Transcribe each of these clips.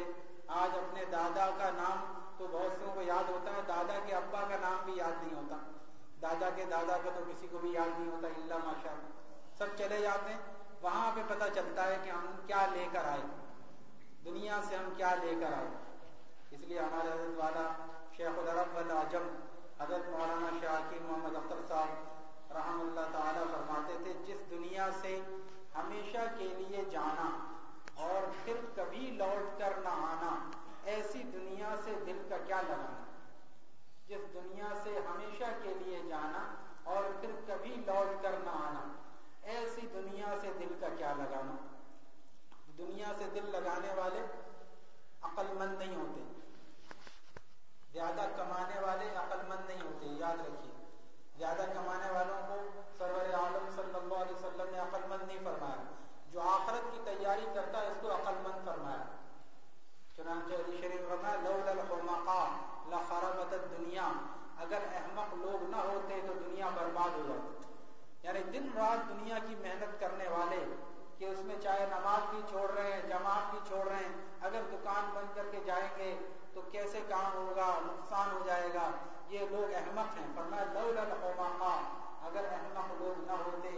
یاد نہیں کرتے آج اپنے دادا کا نام تو بہت سو کو یاد ہوتا ہے، دادا کے ابا کا نام بھی یاد نہیں ہوتا۔ دادا کے دادا کا تو کسی کو بھی یاد نہیں ہوتا اللہ ماشاء سب چلے جاتے ہیں، وہاں پہ پتہ چلتا ہے کہ ہم کیا لے کر آئے۔ دنیا سے ہم کیا لے کر آئے۔ اس لیے ہمارے حضرت والا شیخ الرب العجم حضرت مولانا شاکی محمد اختر صاحب رحم اللہ تعالی فرماتے تھے، جس دنیا سے ہمیشہ کے لیے جانا اور پھر کبھی لوٹ کر نہ آنا۔ ایسی دنیا سے دل کا کیا لگانا؟ جس دنیا سے ہمیشہ کے لیے جانا اور پھر کبھی لوٹ کر نہ آنا۔ ایسی دنیا سے دل کا کیا لگانا؟ دنیا سے دل لگانے والے عقل مند نہیں ہوتے۔ زیادہ کمانے والے عقل مند نہیں ہوتے، یاد رکھیے۔ زیادہ کمانے والوں کو سرور عالم صلی اللہ علیہ وسلم نے عقل مند نہیں فرمایا۔ جو آخرت کی تیاری کرتا ہے، اس کو عقل مند فرمایا۔ چنانچہ علی شریف فرمایا لخربت الدنیا اگر احمق لوگ نہ ہوتے تو دنیا برباد ہو جاتی۔ یعنی دن رات دنیا کی محنت کرنے والے کہ اس میں چاہے نماز بھی چھوڑ رہے ہیں، جماعت بھی چھوڑ رہے ہیں، اگر دکان بند کر کے جائیں گے تو کیسے کام ہوگا، نقصان ہو جائے گا؟ یہ لوگ احمق ہیں۔ فرمایا، لولا الحمقا اگر احمق لوگ نہ ہوتے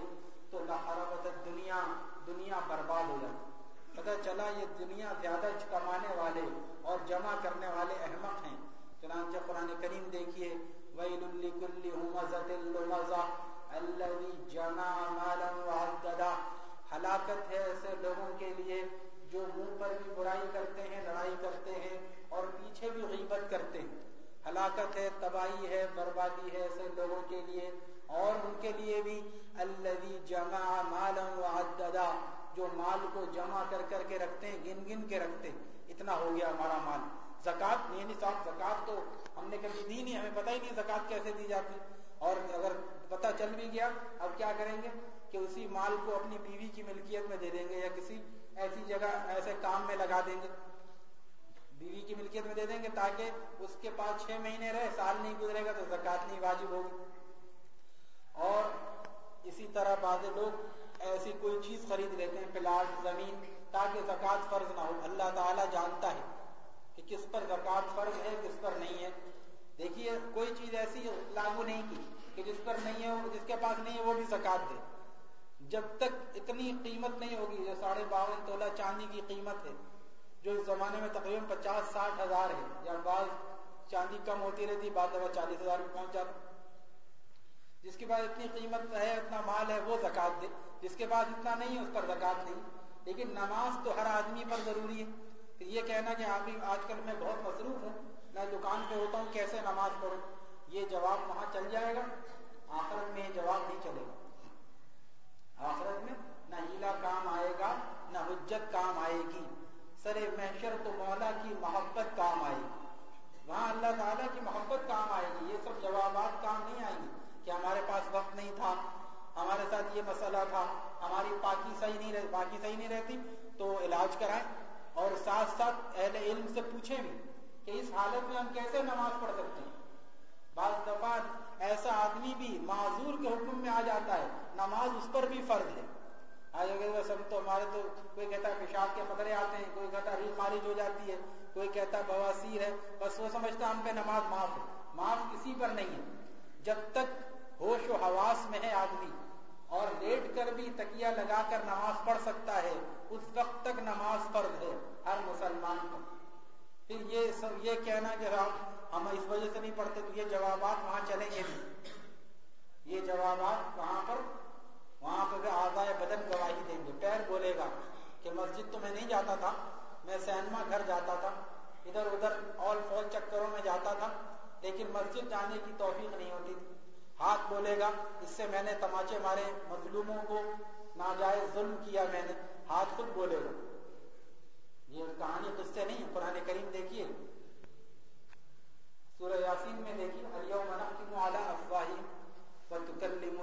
تو لحربت دنیا دنیا برباد ہو جاتی۔ پتہ چلا یہ دنیا زیادہ کمانے والے اور جمع کرنے والے احمق ہیں۔ چنانچہ قرآن کریم دیکھیے، ویل لکل ہمزۃ اللمزہ الذی جمع مالا وعددا ہلاکت ہے ایسے لوگوں کے لیے جو منہ پر بھی برائی کرتے ہیں، لڑائی کرتے ہیں اور پیچھے بھی غیبت کرتے ہیں۔ ہلاکت ہے، تباہی ہے، بربادی ہے ایسے لوگوں کے لیے اور ان کے لیے بھی الذی جمع مالا وعددا، جو مال کو جمع کر کر کے رکھتے ہیں، گن گن کے رکھتے ہیں۔ اتنا ہو گیا ہمارا مال۔ زکات نہیں صاحب زکات تو ہم نے کبھی دی نہیں، ہمیں پتہ ہی نہیں زکات کیسے دی جاتی۔ اور اگر پتہ چل بھی گیا، اب کیا کریں گے؟ کہ اسی مال کو اپنی بیوی کی ملکیت میں دے دیں گے یا کسی ایسی جگہ، ایسے کام میں لگا دیں گے۔ بیوی کی ملکیت میں دے دیں گے تاکہ اس کے پاس چھ مہینے رہے، سال نہیں گزرے گا تو زکات نہیں واجب ہوگی۔ اور اسی طرح بعض لوگ ایسی کوئی چیز خرید لیتے ہیں، پلاٹ، زمین، تاکہ زکات فرض نہ ہو۔ اللہ تعالیٰ جانتا ہے کہ کس پر زکات فرض ہے، کس پر نہیں ہے۔ دیکھیے، کوئی چیز ایسی لاگو نہیں کی کہ جس پر نہیں ہے جس کے پاس نہیں ہے، وہ بھی زکات دے۔ جب تک اتنی قیمت نہیں ہوگی، جو ساڑھے باون تولہ چاندی کی قیمت ہے، جو اس زمانے میں تقریباً پچاس ساٹھ ہزار ہے، یا بعض چاندی کم ہوتی رہتی، بعض دفعہ چالیس ہزار میں پہنچ جاتا۔ جس کے بعد اتنی قیمت ہے، اتنا مال ہے، وہ زکات دے۔ جس کے بعد اتنا نہیں ہے اس پر زکات نہیں۔ لیکن نماز تو ہر آدمی پر ضروری ہے۔ پھر یہ کہنا کہ ابھی آج کل میں بہت مصروف ہوں۔ میں دکان پہ ہوتا ہوں، کیسے نماز پڑھوں؟ یہ جواب وہاں چل جائے گا۔ آخرت میں یہ جواب نہیں چلے گا۔ آخرت میں نہ ہیلا کام آئے گا، نہ حجت کام آئے گی۔ سر محشر تو مولا کی محبت کام آئے گی۔ وہاں اللہ تعالیٰ کی محبت کام آئے گی۔ یہ سب جوابات کام نہیں آئیں گے۔ کہ ہمارے پاس وقت نہیں تھا، ہمارے ساتھ یہ مسئلہ تھا، ہماری پاکی صحیح نہیں رہتی پاکی صحیح نہیں رہتی، تو علاج کرائیں اور ساتھ ساتھ اہل علم سے پوچھیں بھی کہ اس حالت میں ہم کیسے نماز پڑھ سکتے ہیں؟ بعض دفعہ ایسا آدمی بھی معذور کے حکم میں آ جاتا ہے، نماز اس پر بھی فرض ہے۔ آج اگر سب تو ہمارے تو کوئی کہتا ہے پیشاب کے خطرے آتے ہیں، کوئی کہتا ہے ریل خارج ہو جاتی ہے، کوئی کہتا ہے بواسیر ہے، بس وہ سمجھتا ہم پہ نماز معاف ہے۔ معاف کسی پر نہیں ہے۔ جب تک ہوش و حواس میں ہے آدمی اور لیٹ کر بھی تکیا لگا کر نماز پڑھ سکتا ہے، اس وقت تک نماز فرض ہے ہر مسلمان کو پھر یہ سب، یہ کہنا کہ ہاں، ہم اس وجہ سے نہیں پڑھتے تو یہ جوابات وہاں چلیں گے نہیں یہ جوابات وہاں پر؟ وہاں پہ آزائے بدن گواہی دیں گے۔ پیر بولے گا کہ مسجد تو میں نہیں جاتا تھا، میں سینما گھر جاتا تھا۔ ادھر ادھر آل فال چکروں میں جاتا تھا، لیکن مسجد جانے کی توفیق نہیں ہوتی تھی۔ ہاتھ بولے گا، اس سے میں نے تماچے مارے، مظلوموں کو ناجائز ظلم کیا میں نے، ہاتھ خود بولے گا۔ یہ کہانی قصے نہیں، قرآن کریم دیکھیے۔ سورہ یاسین میں دیکھیے نختم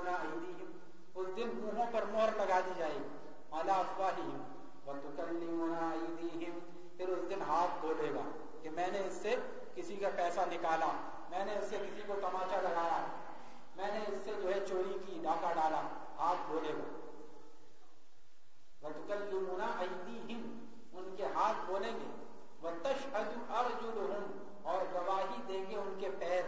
ایدیہم اس دن منہوں پر مہر لگا دی جائے گی، على افواہهم وتكلمنا ایدیہم پھر اس دن ہاتھ بولے گا کہ میں نے اس سے کسی کا پیسہ نکالا، میں نے اس سے کسی کو تماچا لگایا۔ میں نے اس سے جو ہے چوری کی، ڈاکہ ڈالا، ہاتھ بولے گا وَتُكَلِّمُنَا أَيْدِيهِمْ، ان کے ہاتھ بولیں گے۔ وَتَشْهَدُ أَرْجُلُهُمْ، اور گواہی دیں گے ان کے پیر۔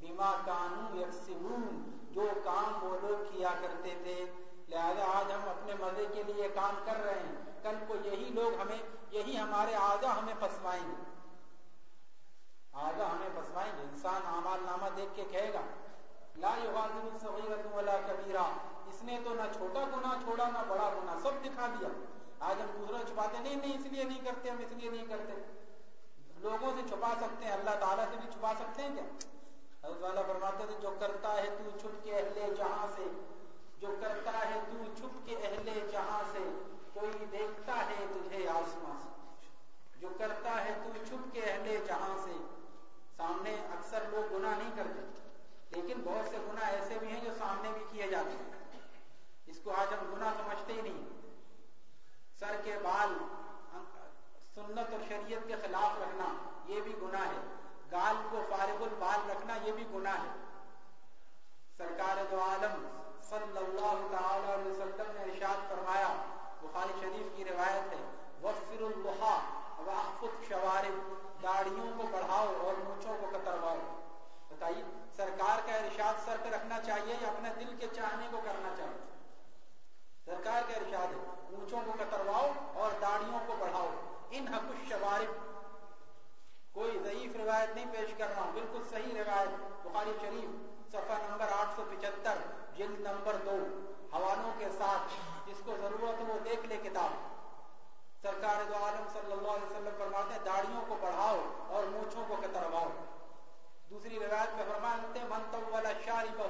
بِمَا كَانُوا يَكْسِبُونَ جو کام وہ لوگ کیا کرتے تھے۔ لہذا آج ہم اپنے مزے کے لیے کام کر رہے ہیں۔ کل کو یہی لوگ ہمیں، یہی ہمارے آجا ہمیں پسوائیں گے۔ آجا ہمیں پسوائیں گے۔ انسان اعمال نامہ دیکھ کے کہے گا۔ لا یغادر صغیرۃ ولا کبیرہ اس نے تو نہ چھوٹا گناہ چھوڑا، نہ بڑا گناہ، سب دکھا دیا۔ آج ہم دوسرا چھپاتے نہیں نہیں، اس لیے نہیں کرتے، ہم اس لیے نہیں کرتے۔ لوگوں سے چھپا سکتے ہیں، اللہ تعالیٰ سے بھی چھپا سکتے ہیں کیا؟ حضرت والا فرماتے تھے، جو کرتا ہے تو چھپ کے اہل جہاں سے؟ جو کرتا ہے تو چھپ کے اہل جہاں سے؟ کوئی دیکھتا ہے تجھے آسمان سے؟ جو کرتا ہے تو چھپ کے اہل جہاں سے؟ سامنے اکثر لوگ گناہ نہیں کرتے۔ لیکن بہت سے گناہ ایسے بھی ہیں جو سامنے بھی کیے جاتے ہیں۔ اس کو آج ہم گناہ سمجھتے ہی نہیں۔ سر کے بال، سنت اور شریعت کے خلاف رکھنا، یہ بھی گناہ ہے۔ گال کو فارغ البال رکھنا، یہ بھی گناہ ہے۔ سرکار دو عالم صلی اللہ تعالی علیہ وسلم نے ارشاد فرمایا، بخاری شریف کی روایت ہے، وفر الحا واخفض شوارب داڑیوں کو بڑھاؤ اور مونچھوں کو کترواؤ۔ بتائیے سرکار کا ارشاد سر پہ رکھنا چاہیے یا اپنے دل کے چاہنے کو کرنا چاہیے؟ سرکار کا ارشاد ہے، اونچوں کو کترواؤ اور داڑیوں کو بڑھاؤ۔ ان حق الشوارب۔ کوئی ضعیف روایت نہیں پیش کر رہا ہوں، بالکل صحیح روایت۔ بخاری شریف، صفحہ نمبر آٹھ سو پچہتر، جلد نمبر دو۔ حوالوں کے ساتھ، جس کو ضرورت ہو وہ دیکھ لے کتاب۔ سرکار دو عالم صلی اللہ علیہ وسلم فرماتے ہیں، داڑیوں کو بڑھاؤ اور مونچھوں کو کترواؤ۔ دوسری روایت میں فرماتے من طول شاربہ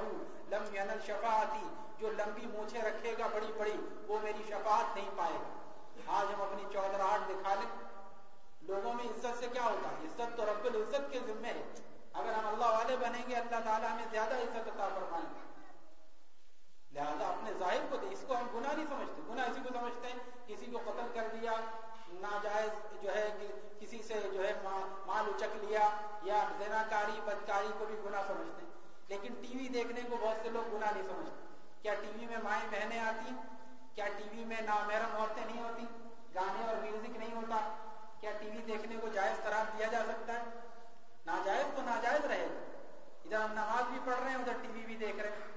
لم ینل شفاعتی. جو لمبی مونچھے رکھے گا بڑی بڑی، وہ میری شفاعت نہیں پائے گا۔ آج ہم اپنی چودراہٹ دکھا لیں۔ لوگوں میں عزت سے کیا ہوتا ہے عزت تو رب العزت کے ذمے ہے۔ اگر ہم اللہ والے بنیں گے، اللہ تعالیٰ ہمیں زیادہ عزت عطا فرمائیں گے لہذا اپنے ظاہر کو دے اس کو ہم گناہ نہیں سمجھتے۔ گناہ اسی کو سمجھتے ہیں، کسی کو قتل کر دیا ناجائز جو ہے کسی سے جو ہے مال اچک لیا یا زنا کاری بدکاری کو بھی گناہ سمجھتے ہیں۔ لیکن ٹی وی دیکھنے کو بہت سے لوگ گناہ نہیں سمجھتے۔ کیا ٹی وی میں مائیں بہنیں آتی؟ کیا ٹی وی میں نامحرم عورتیں نہیں ہوتی؟ گانے اور میوزک نہیں ہوتا؟ کیا ٹی وی دیکھنے کو جائز قرار دیا جا سکتا ہے؟ ناجائز تو ناجائز رہے گا۔ ادھر ہم نماز بھی پڑھ رہے ہیں، ادھر ٹی وی بھی دیکھ رہے ہیں۔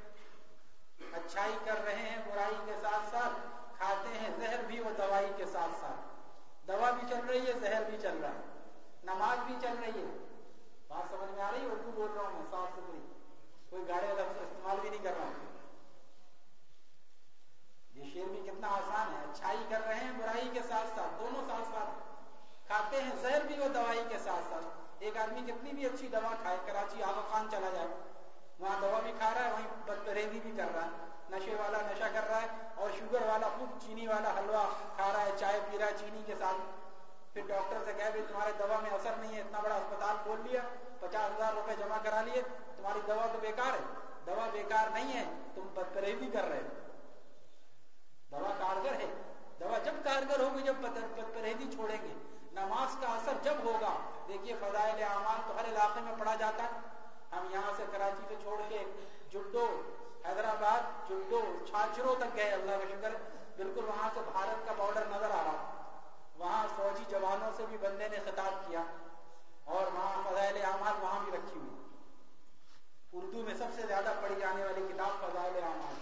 اچھائی کر رہے ہیں، برائی کے ساتھ ساتھ کھاتے ہیں، زہر بھی اور دوائی کے ساتھ ساتھ۔ دوا بھی چل رہی ہے، زہر بھی چل رہا ہے۔ نماز بھی چل رہی ہے۔ بات سمجھ میں آ رہی ہے؟ اردو بول رہا ہوں میں، صاف ستھری۔ کوئی گاڑی لفظ استعمال بھی نہیں کر رہا ہوں۔ یہ شیر بھی کتنا آسان ہے۔ اچھائی کر رہے ہیں، برائی کے ساتھ ساتھ، دونوں ساتھ ساتھ۔ کھاتے ہیں، زہر بھی وہ دوائی کے ساتھ ساتھ۔ ایک آدمی کتنی بھی اچھی دوا کھائے، کراچی آغا خان چلا جائے۔ وہاں دوا بھی کھا رہا ہے، وہیں بدپریزی بھی کر رہا ہے۔ نشے والا نشہ کر رہا ہے اور شوگر والا خوب چینی والا حلوہ کھا رہا ہے، چائے پی رہا ہے چینی کے ساتھ۔ پھر ڈاکٹر سے کہا بھی تمہارے دوا میں اثر نہیں ہے، اتنا بڑا اسپتال کھول لیا، پچاس ہزار روپے جمع کرا لیے، تمہاری دوا تو بیکار ہے۔ دوا بیکار نہیں ہے، تم بدپریزی کر رہے ہو۔ دوا کارگر ہے۔ دوا جب کارگر ہوگی، جب پرہیزی چھوڑیں گے۔ نماز کا اثر جب ہوگا، دیکھیے فضائل اعمال تو ہر علاقے میں پڑھا جاتا ہے۔ ہم یہاں سے کراچی سے چھوڑ کے جڈو حیدرآباد جڈو چھاچروں تک گئے، اللہ کا شکر، بالکل وہاں سے بھارت کا بارڈر نظر آ رہا۔ وہاں فوجی جوانوں سے بھی بندے نے خطاب کیا اور وہاں فضائل اعمال وہاں بھی رکھی ہوئی۔ اردو میں سب سے زیادہ پڑھی جانے والی کتاب فضائل اعمال۔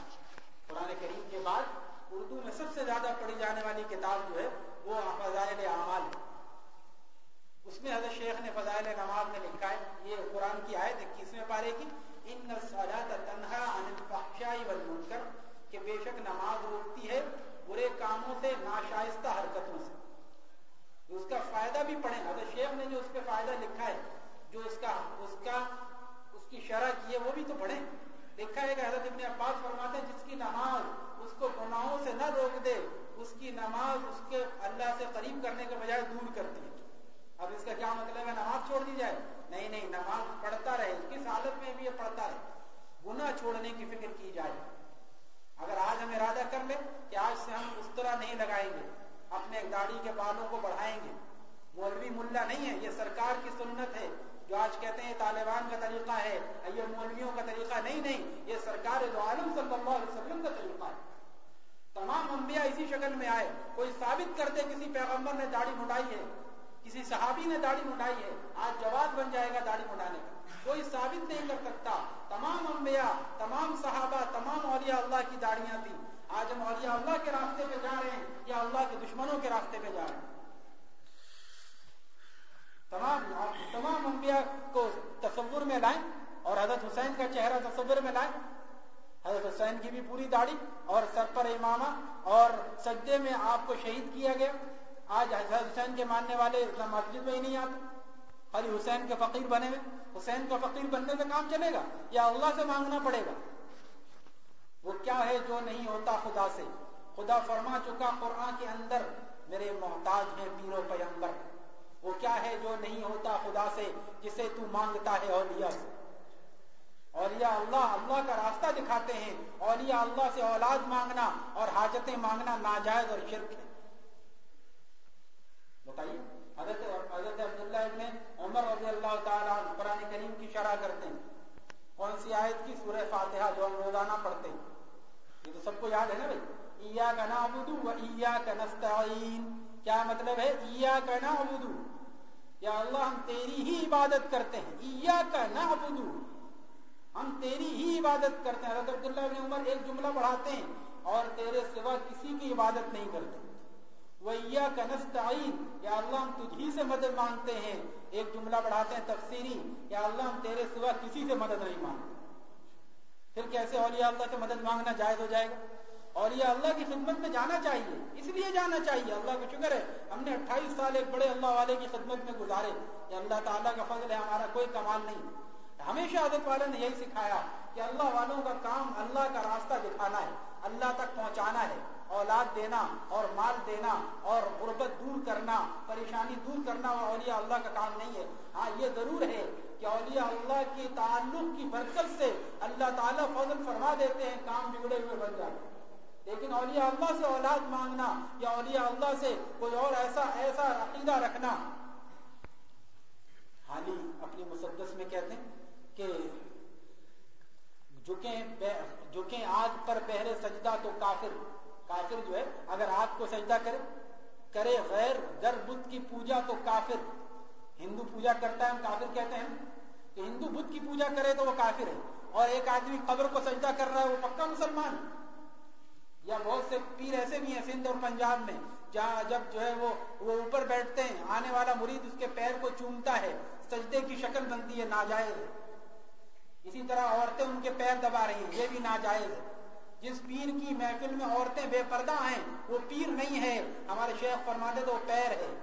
قرآن کریم کے بعد اردو میں سب سے زیادہ پڑھی جانے والی کتاب جو ہے، وہ فضائل اعمال اس میں حضرت شیخ نے فضائل نماز میں لکھا ہے، یہ قرآن کی آیت اکیسویں پارے کی۔ ان تنہا والمنکر، کہ بے شک نماز روکتی ہے، برے کاموں سے ناشائستہ حرکتوں سے۔ اس کا فائدہ بھی پڑھیں۔ حضرت شیخ نے جو اس پہ فائدہ لکھا ہے، جو اس کا اس کا، اس کی شرح کی ہے، وہ بھی تو پڑھیں۔ لکھا ہے کہ حضرت ابن عباس فرماتے ہیں، جس کی نماز اس کو گناہوں سے نہ روک دے، اس کی نماز اس کے اللہ سے قریب کرنے کے بجائے دور کرتی ہے اب اس کا کیا مطلب ہے؟ نماز چھوڑ دی جائے۔ نہیں نہیں، نماز پڑھتا رہے کس حالت میں بھی یہ پڑھتا رہے۔ گناہ چھوڑنے کی فکر کی جائے۔ اگر آج ہم ارادہ کر لیں کہ آج سے ہم اس طرح نہیں لگائیں گے، اپنے داڑھی کے بالوں کو بڑھائیں گے۔ مولوی ملا نہیں ہے، یہ سرکار کی سنت ہے، جو آج کہتے ہیں طالبان کا طریقہ ہے۔ یہ مولویوں کا طریقہ نہیں نہیں، یہ سرکار دو عالم صلی اللہ علیہ وسلم کا طریقہ ہے۔ تمام انبیاء اسی شکل میں آئے۔ کوئی ثابت کرتے کسی پیغمبر نے داڑھی مٹائی ہے کسی صحابی نے داڑھی مٹائی ہے، آج جواب بن جائے گا داڑھی مٹانے کا۔ کوئی ثابت نہیں کر سکتا۔ تمام انبیاء، تمام صحابہ، تمام اولیاء اللہ کی داڑیاں تھیں۔ آج ہم اولیاء اللہ کے راستے پہ جا رہے ہیں یا اللہ کے دشمنوں کے راستے پہ جا رہے ہیں۔ تمام تمام انبیاء کو تصور میں لائیں اور حضرت حسین کا چہرہ تصور میں لائیں۔ حضرت حسین کی بھی پوری داڑھی اور سر پر امامہ اور سجدے میں آپ کو شہید کیا گیا۔ آج حضرت حسین کے ماننے والے مسجد میں ہی نہیں آتے۔ خالی حسین کے فقیر بنے ہوئے۔ حسین کا فقیر بننے سے کام چلے گا یا اللہ سے مانگنا پڑے گا؟ وہ کیا ہے جو نہیں ہوتا خدا سے؟ خدا فرما چکا قرآن کے اندر، میرے محتاج ہیں پیرو پیمبر وہ کیا ہے جو نہیں ہوتا خدا سے جسے تو مانگتا ہے اولیاء سے؟ اولیاء اللہ اللہ کا راستہ دکھاتے ہیں۔ اولیاء اللہ سے اولاد مانگنا اور حاجتیں مانگنا ناجائز اور شرک ہے۔ بتائیے۔ حضرت حضرت عبداللہ ابن عمر رضی اللہ تعالیٰ قرآن کریم کی شرح کرتے ہیں۔ کون سی آیت کی؟ سورہ فاتحہ جو ہم روزانہ پڑھتے ہیں۔ یہ تو سب کو یاد ہے نا بھائی؟ ایا کا نعبد و ایا کا نستعین۔ کیا مطلب ہے؟ ایا کا نعبد۔ یا اللہ، ہم تیری ہی عبادت کرتے ہیں۔ ایا کا نعبد۔ ہم تیری ہی عبادت کرتے ہیں۔ حضرت عبداللہ ابن عمر ایک جملہ بڑھاتے ہیں اور تیرے سوا کسی کی عبادت نہیں کرتے۔ وَإِيَّا كَنَسْتَعِينَ یا اللہ ہم تجھ ہی سے مدد مانگتے ہیں۔ ایک جملہ بڑھاتے ہیں تفسیری۔ یا اللہ ہم تیرے سوا کسی سے مدد نہیں مانگتے۔ پھر کیسے اولیاء اللہ سے مدد مانگنا جائز ہو جائے گا؟ اور یہ اللہ کی خدمت میں جانا چاہیے۔ اس لیے جانا چاہیے۔ اللہ کا شکر ہے۔ ہم نے اٹھائیس سال ایک بڑے اللہ والے کی خدمت میں گزارے۔ کہ اللہ تعالیٰ کا فضل ہے، ہمارا کوئی کمال نہیں۔ ہمیشہ عادت والے نے یہی سکھایا کہ اللہ والوں کا کام اللہ کا راستہ دکھانا ہے، اللہ تک پہنچانا ہے۔ اولاد دینا اور مال دینا اور غربت دور کرنا، پریشانی دور کرنا اولیاء اللہ کا کام نہیں ہے۔ ہاں یہ ضرور ہے کہ اولیاء اللہ کی تعلق کی برکت سے اللہ تعالیٰ فضل فرما دیتے ہیں، کام بگڑے ہوئے بن جاتے لیکن اولیاء اللہ سے اولاد مانگنا یا اولیاء اللہ سے کوئی اور ایسا ایسا عقیدہ رکھنا۔ حالی اپنی مسدس میں کہتے ہیں کہ جھکیں آگ پر پہرے سجدہ تو کافر۔ کافر جو ہے، اگر آگ کو سجدہ کرے کرے غیر گر بدھ کی پوجا تو کافر۔ ہندو پوجا کرتا ہے، ہم کافر کہتے ہیں۔ کہ ہندو بدھ کی پوجا کرے تو وہ کافر ہے۔ اور ایک آدمی قبر کو سجدہ کر رہا ہے، وہ پکا مسلمان یا بہت سے پیر ایسے بھی ہیں سندھ اور پنجاب میں، جہاں جب جو ہے وہ وہ اوپر بیٹھتے ہیں، آنے والا مرید اس کے پیر کو چومتا ہے، سجدے کی شکل بنتی ہے، ناجائز اسی طرح عورتیں ان کے پیر دبا رہی ہیں، یہ بھی ناجائز ہے۔ جس پیر کی محفل میں عورتیں بے پردہ ہیں، وہ پیر نہیں ہے۔ ہمارے شیخ فرماتے تو پیر ہے۔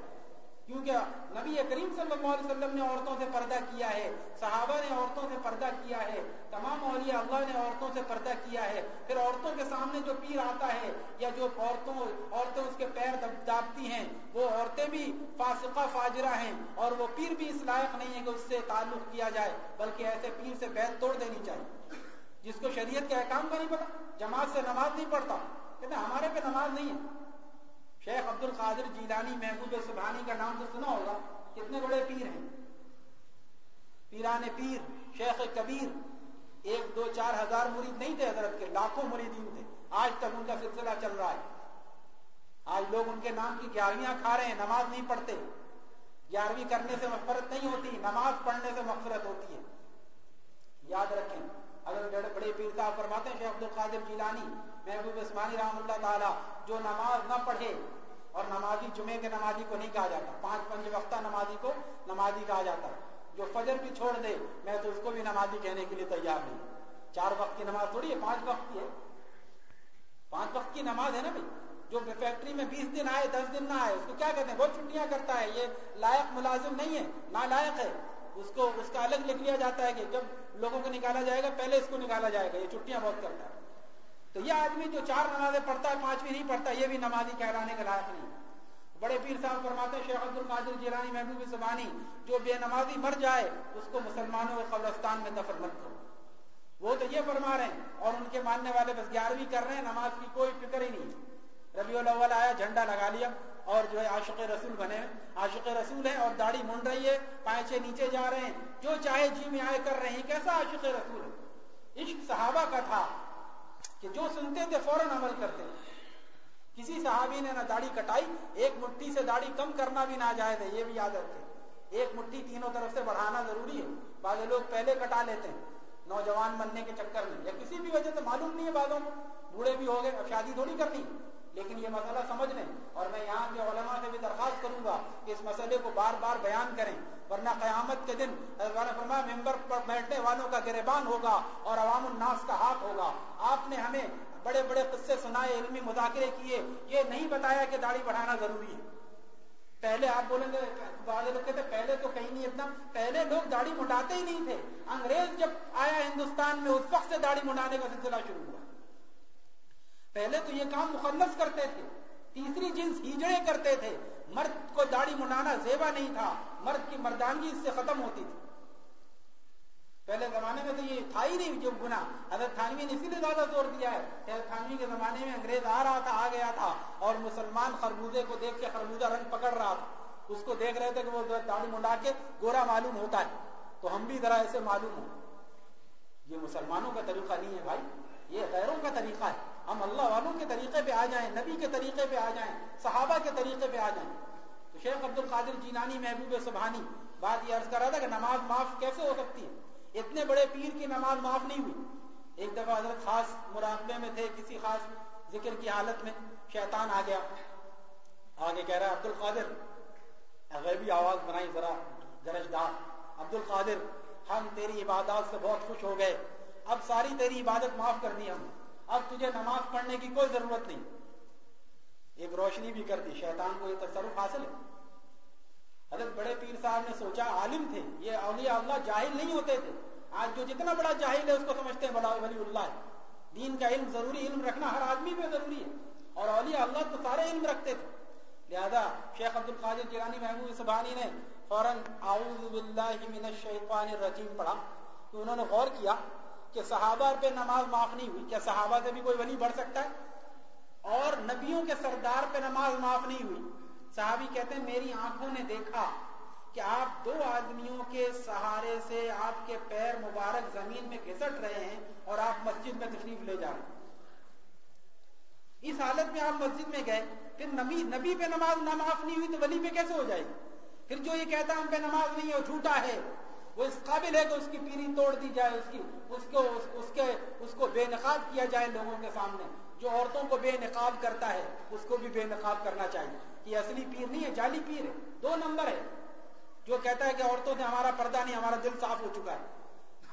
کیونکہ نبی کریم صلی اللہ علیہ وسلم نے عورتوں سے پردہ کیا ہے، صحابہ نے عورتوں سے پردہ کیا ہے، تمام اولیاء اللہ نے عورتوں سے پردہ کیا ہے۔ پھر عورتوں کے سامنے جو پیر آتا ہے، یا جو عورتوں، عورتیں اس کے پیر دابتی ہیں، وہ عورتیں بھی فاسقہ، فاجرہ ہیں۔ اور وہ پیر بھی اس لائق نہیں ہے کہ اس سے تعلق کیا جائے، بلکہ ایسے پیر سے بیت توڑ دینی چاہیے۔ جس کو شریعت کے احکام کا نہیں پتا، جماعت سے نماز نہیں پڑھتا کہتے ہمارے پہ نماز نہیں ہے۔ شیخ عبد القادر جیلانی محبوب سبحانی کا نام تو سنا ہوگا، کتنے بڑے پیر ہیں۔ پیران پیر، شیخ کبیر، ایک دو چار ہزار مرید نہیں تھے حضرت کے، لاکھوں مریدین تھے۔ آج تک ان کا سلسلہ چل رہا ہے۔ آج لوگ ان کے نام کی گیارہویں کھا رہے ہیں، نماز نہیں پڑھتے۔ گیارہویں کرنے سے مغفرت نہیں ہوتی، نماز پڑھنے سے مغفرت ہوتی ہے۔ یاد رکھیں اگر بڑے پیر صاحب فرماتے ہیں، شیخ عبد القادر جیلانی محبوب عثمانی رحم اللہ تعالیٰ، جو نماز نہ پڑھے اور نمازی جمعے کے نمازی کو نہیں کہا جاتا، پانچ پنج وقتہ نمازی کو نمازی کہا جاتا ہے جو فجر بھی چھوڑ دے، میں تو اس کو بھی نمازی کہنے کے لیے تیار نہیں۔ چار وقت کی نماز تھوڑی ہے، پانچ وقت کی ہے۔ پانچ وقت کی نماز ہے نا بھائی، جو فیکٹری میں بیس دن آئے، دس دن نہ آئے، اس کو کیا کہتے ہیں؟ بہت چھٹیاں کرتا ہے، یہ لائق ملازم نہیں ہے نہ لائق ہے۔ اس کو، اس کا الگ لکھ لیا جاتا ہے کہ جب لوگوں کو نکالا جائے گا، پہلے اس کو نکالا جائے گا، یہ چھٹیاں بہت کرتا ہے۔ تو یہ آدمی جو چار نمازیں پڑھتا ہے، پانچویں نہیں پڑھتا، یہ بھی نمازی کہلانے کے لائق نہیں۔ بڑے پیر صاحب فرماتے ہیں، شیخ عبد القادر جیلانی محبوب زبانی، جو بے نمازی مر جائے، اس کو مسلمانوں کے قبرستان میں دفن مت کرو۔ وہ تو یہ فرما رہے ہیں، اور ان کے ماننے والے بس گیارہویں کر رہے ہیں، نماز کی کوئی فکر ہی نہیں۔ ربیع الاول آیا، جھنڈا لگا لیا۔ اور جو ہے عاشق رسول بنے عاشق رسول ہے اور داڑھی منڈ رہی ہے پائچے نیچے جا رہے ہیں۔ جو چاہے جی میں آئے کر رہے ہیں۔ کیسا عاشق رسول ہے؟ عشق صحابہ کا تھا کہ جو سنتے تھے فوراً عمل کرتے۔ کسی صحابی نے نہ داڑھی کٹائی، ایک مٹھی سے داڑھی کم کرنا بھی نہ جائے یہ بھی یاد رکھے ایک مٹھی تینوں طرف سے بڑھانا ضروری ہے۔ بعض لوگ پہلے کٹا لیتے ہیں، نوجوان بننے کے چکر میں، یا کسی بھی وجہ سے معلوم نہیں ہے بعضوں کو۔ بوڑھے بھی ہو گئے، اب شادی تھوڑی کرنی۔ لیکن یہ مسئلہ سمجھ لیں اور میں یہاں کے علماء سے بھی درخواست کروں گا کہ اس مسئلے کو بار بار بیان کریں، ورنہ قیامت کے دن فرما ممبر پر بیٹھنے والوں کا گریبان ہوگا اور عوام الناس کا ہاتھ ہوگا۔ آپ نے ہمیں بڑے بڑے قصے سنائے، علمی مذاکرے کیے، یہ نہیں بتایا کہ داڑھی بڑھانا ضروری ہے۔ پہلے آپ بولیں گے، بعض پہلے تو کہیں نہیں، اتنا پہلے لوگ داڑھی منڈاتے ہی نہیں تھے۔ انگریز جب آیا ہندوستان میں، اس وقت سے داڑھی منڈانے کا سلسلہ شروع ہوا۔ پہلے تو یہ کام مخنص کرتے تھے، تیسری جنس ہیجڑے کرتے تھے۔ مرد کو داڑھی منانا زیبا نہیں تھا، مرد کی مردانگی اس سے ختم ہوتی تھی۔ پہلے زمانے میں تو یہ تھا ہی نہیں جو گنا حضرت تھانوی نے اسی لیے زیادہ زور دیا ہے۔ حضرت تھانوی کے زمانے میں انگریز آ رہا تھا، آ گیا تھا اور مسلمان خربوزے کو دیکھ کے خربوزہ رنگ پکڑ رہا تھا۔ اس کو دیکھ رہے تھے کہ وہ داڑھی منڈا کے گورا معلوم ہوتا ہے۔ تو ہم بھی ذرا ایسے معلوم ہو یہ مسلمانوں کا طریقہ نہیں ہے بھائی، یہ غیروں کا طریقہ ہے۔ ہم اللہ والوں کے طریقے پہ آ جائیں، نبی کے طریقے پہ آ جائیں، صحابہ کے طریقے پہ آ جائیں۔ تو شیخ عبد القادر جینانی محبوب سبحانی بات یہ عرض کر رہا تھا کہ نماز معاف کیسے ہو سکتی ہے؟ اتنے بڑے پیر کی نماز معاف نہیں ہوئی۔ ایک دفعہ حضرت خاص مراقبے میں تھے کسی خاص ذکر کی حالت میں، شیطان آ گیا۔ آگے کہہ رہا ہے عبد القادر غیبی آواز بنائی ذرا گرجدار عبد القادر ہم تیری عبادات سے بہت خوش ہو گئے۔ اب ساری تیری عبادت معاف کرنی ہم اب تجھے نماز پڑھنے کی کوئی ضرورت نہیں۔ ایک روشنی بھی کر دی، شیطان کو یہ تصرف حاصل ہے۔ حضرت بڑے پیر صاحب نے سوچا، عالم تھے، یہ اولیاء اللہ جاہل نہیں ہوتے تھے۔ آج جو جتنا بڑا جاہل ہے، اس کو سمجھتے ہیں بڑا ولی اللہ۔ ہے دین کا علم ضروری، علم رکھنا ہر آدمی پہ ضروری ہے۔ اور اولیاء اللہ تو سارے علم رکھتے تھے۔ لہذا شیخ عبد القادر جیلانی محبوب سبحانی نے فوراً اعوذ باللہ من الشیطان الرجیم پڑھا تو انہوں نے غور کیا کہ صحابہ پہ نماز معاف نہیں ہوئی۔ کیا صحابہ سے بھی کوئی ولی بڑھ سکتا ہے؟ اور نبیوں کے سردار پہ نماز معاف نہیں ہوئی۔ صحابی کہتے ہیں، میری آنکھوں نے دیکھا کہ آپ دو آدمیوں کے سہارے سے آپ کے پیر مبارک زمین میں گھسٹ رہے ہیں اور آپ مسجد میں تشریف لے جا رہے ہیں۔ اس حالت میں آپ مسجد میں گئے، پھر نبی نبی پہ نماز نہ معاف نہیں ہوئی تو ولی پہ کیسے ہو جائے؟ گی پھر جو یہ کہتا ہے ہم پہ نماز نہیں ہے جھوٹا ہے۔ وہ اس قابل ہے کہ اس کی پیری توڑ دی جائے اس کی اس کو اس, اس کے اس کو بے نقاب کیا جائے لوگوں کے سامنے۔ جو عورتوں کو بے نقاب کرتا ہے اس کو بھی بے نقاب کرنا چاہیے۔ یہ اصلی پیر نہیں ہے جعلی پیر ہے۔ دو نمبر ہے۔ جو کہتا ہے کہ عورتوں سے ہمارا پردہ نہیں ہمارا دل صاف ہو چکا ہے۔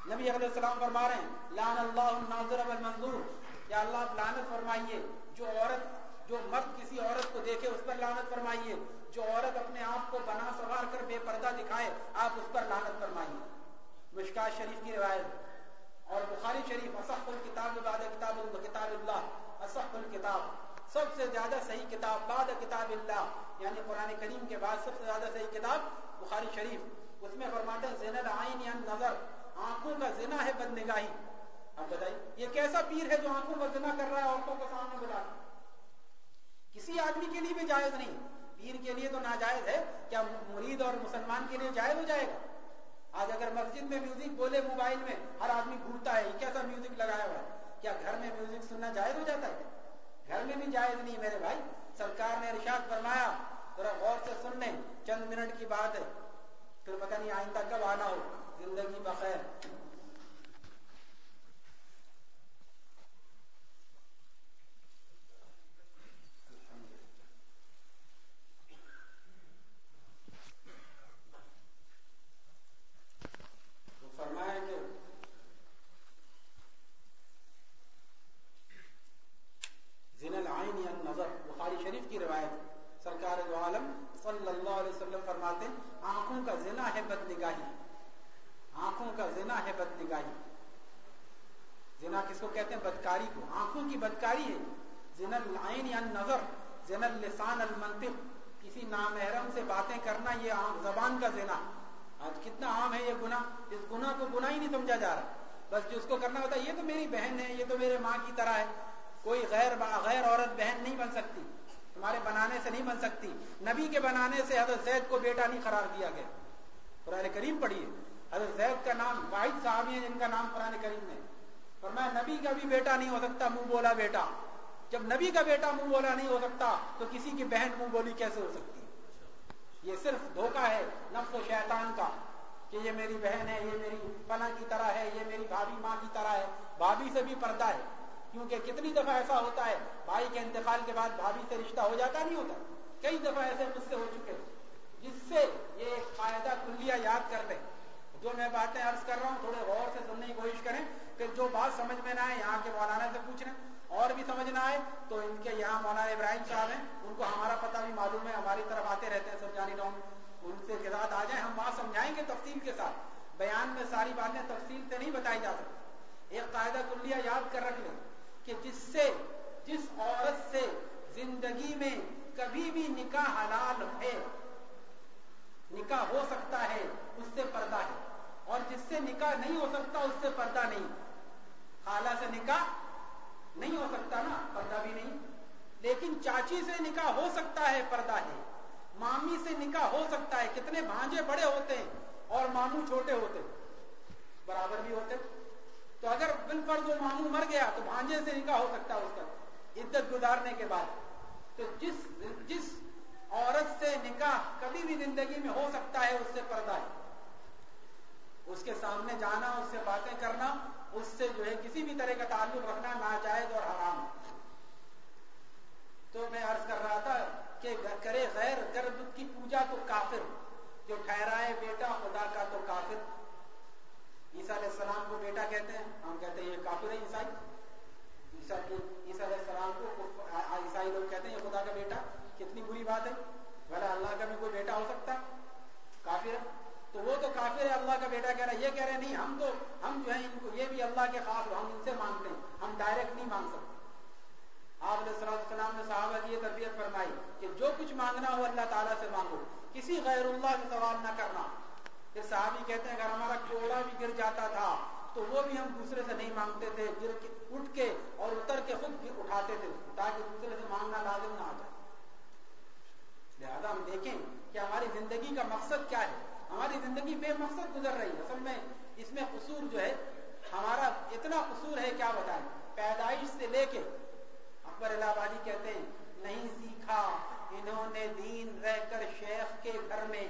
نبی علیہ السلام فرما رہے ہیں لان اللہ الناظر والمنظور۔ یا اللہ لعنت فرمائیے۔ جو عورت جو مرد کسی عورت کو دیکھے اس پر لعنت فرمائیے۔ جو عورت اپنے آپ کو بنا سوار کر بے پردہ دکھائے، آپ اس پر لانت فرمائیے۔ مشکا شریف کی روایت۔ اور بخاری شریف اصح الکتاب بعد کتاب کتاب اللہ۔ اصح الکتاب۔ سب سے زیادہ صحیح کتاب بعد کتاب اللہ۔ یعنی قرآن کریم کے بعد سب سے زیادہ صحیح کتاب بخاری شریف۔ اس میں فرماتے ہیں زین العین یا نظر۔ آنکھوں کا زنا ہے بد نگاہی اب بتائیے، یہ کیسا پیر ہے جو آنکھوں کا زنا کر رہا ہے عورتوں کو سامنے بلا کسی آدمی کے لیے بھی جائز نہیں۔ پیر کے لیے تو ناجائز ہے، کیا مرید اور مسلمان کے لیے جائز ہو جائے گا؟ آج اگر مسجد میں میوزک بولے موبائل میں، ہر آدمی گھومتا ہے، یہ کیسا میوزک لگایا ہوا ہے؟ کیا گھر میں میوزک سننا جائز ہو جاتا ہے؟ گھر میں بھی جائز نہیں میرے بھائی۔ سرکار نے ارشاد فرمایا، ذرا غور سے سن لیں، چند منٹ کی بات ہے۔ پھر پتہ نہیں آئندہ کب آنا ہو، زندگی بخیر۔ المنطق کسی نامحرم سے باتیں کرنا یہ عام زبان کا زنا۔ آج کتنا عام ہے یہ گناہ، اس گناہ کو گناہ ہی نہیں سمجھا جا رہا۔ بس جس کو کرنا ہوتا ہے، یہ تو میری بہن ہے، یہ تو میرے ماں کی طرح ہے۔ کوئی غیر غیر عورت بہن نہیں بن سکتی۔ تمہارے بنانے سے نہیں بن سکتی۔ نبی کے بنانے سے حضرت زید کو بیٹا نہیں قرار دیا گیا۔ قرآن کریم پڑھیے۔ حضرت زید کا نام واحد صحابی ہیں جن کا نام قرآن کریم میں فرمایا، نبی کا بھی بیٹا نہیں ہو سکتا، منہ بولا بیٹا۔ جب نبی کا بیٹا منہ بولا نہیں ہو سکتا، تو کسی کی بہن منہ بولی کیسے ہو سکتی؟ یہ صرف دھوکا ہے نفس و شیطان کا کہ یہ میری بہن ہے، یہ میری پنا کی طرح ہے، یہ میری بھابھی ماں کی طرح ہے۔ بھابھی سے بھی پردہ ہے، کیونکہ کتنی دفعہ ایسا ہوتا ہے، بھائی کے انتقال کے بعد بھابھی سے رشتہ ہو جاتا نہیں ہوتا۔ کئی دفعہ ایسے مجھ سے ہو چکے جس سے یہ ایک فائدہ کلیہ یاد کر لیں۔ جو میں باتیں عرض کر رہا ہوں، تھوڑے غور سے سننے کی کوشش کریں کہ جو بات سمجھ میں نہ آئے، یہاں کے مولانا سے پوچھ رہے ہیں۔ ہے تو ان کے یہاں مولانا ابراہیم صاحب ہیں، ان کو ہمارا پتہ بھی معلوم ہے، ہماری طرف آتے رہتے ہیں سمجھانی ڈاؤن ان سے جزاد آ جائیں، ہم وہاں سمجھائیں گے تفصیل کے ساتھ۔ بیان میں ساری باتیں تفصیل سے نہیں بتائی جا سکتی۔ ایک قاعدہ کلیہ یاد کر رکھ لیں کہ جس سے، جس عورت سے زندگی میں کبھی بھی نکاح حلال ہے، نکاح ہو سکتا ہے، اس سے پردہ ہے۔ اور جس سے نکاح نہیں ہو سکتا، اس سے پردہ نہیں۔ خالہ سے نکاح نہیں ہو سکتا نا، پردہ بھی نہیں۔ لیکن چاچی سے نکاح ہو سکتا ہے پردہ ہے مامی سے نکاح ہو سکتا ہے۔ کتنے بھانجے بڑے ہوتے ہیں اور ماموں چھوٹے ہوتے برابر بھی ہوتے تو اگر بل پر وہ ماموں مر گیا تو بھانجے سے نکاح ہو سکتا ہے اس کا۔ عزت گزارنے کے بعد۔ تو جس جس عورت سے نکاح کبھی بھی زندگی میں ہو سکتا ہے، اس سے پردہ ہے۔ اس کے سامنے جانا، اس سے باتیں کرنا۔ اس سے جو ہے کسی بھی طرح کا تعلق رکھنا ناجائز اور حرام تو میں عرض کر رہا تھا کہ کرے غیر گرد کی پوجا تو کافر جو ٹھہرائے بیٹا خدا کا تو کافر عیسیٰ علیہ السلام کو بیٹا کہتے ہیں، ہم کہتے ہیں یہ کافر ہے عیسائی۔ عیسیٰ علیہ السلام کو عیسائی لوگ کہتے ہیں یہ خدا کا بیٹا، کتنی بری بات ہے۔ بھلا اللہ کا بھی کوئی بیٹا ہو سکتا ہے؟ کافر ہے۔ تو وہ تو کافر ہے، اللہ کا بیٹا کہہ رہا ہے، یہ کہہ رہے ہیں نہیں، ہم تو ہم جو ہیں، ان کو یہ بھی اللہ کے خاص ہم ان سے مانگتے ہیں، ہم ڈائریکٹ نہیں مانگ سکتے۔ آپ علیہ السلام نے صحابہ کی یہ تربیت فرمائی کہ جو کچھ مانگنا ہو اللہ تعالیٰ سے مانگو۔ کسی غیر اللہ سے سوال نہ کرنا۔ پھر صحابی کہتے ہیں، اگر ہمارا کوڑا بھی گر جاتا تھا، تو وہ بھی ہم دوسرے سے نہیں مانگتے تھے، گر کے اٹھ کے اور اتر کے خود اٹھاتے تھے، تاکہ دوسرے سے مانگنا لازم نہ آ جائے۔ لہذا ہم دیکھیں کہ ہماری زندگی کا مقصد کیا ہے۔ ہماری زندگی بے مقصد گزر رہی ہے۔ اصل میں اس میں قصور جو ہے، ہمارا اتنا قصور ہے، کیا بتائیں؟ پیدائش سے لے کے اکبر الہ آبادی کہتے ہیں، نہیں سیکھا انہوں نے دین رہ کر شیخ کے گھر میں۔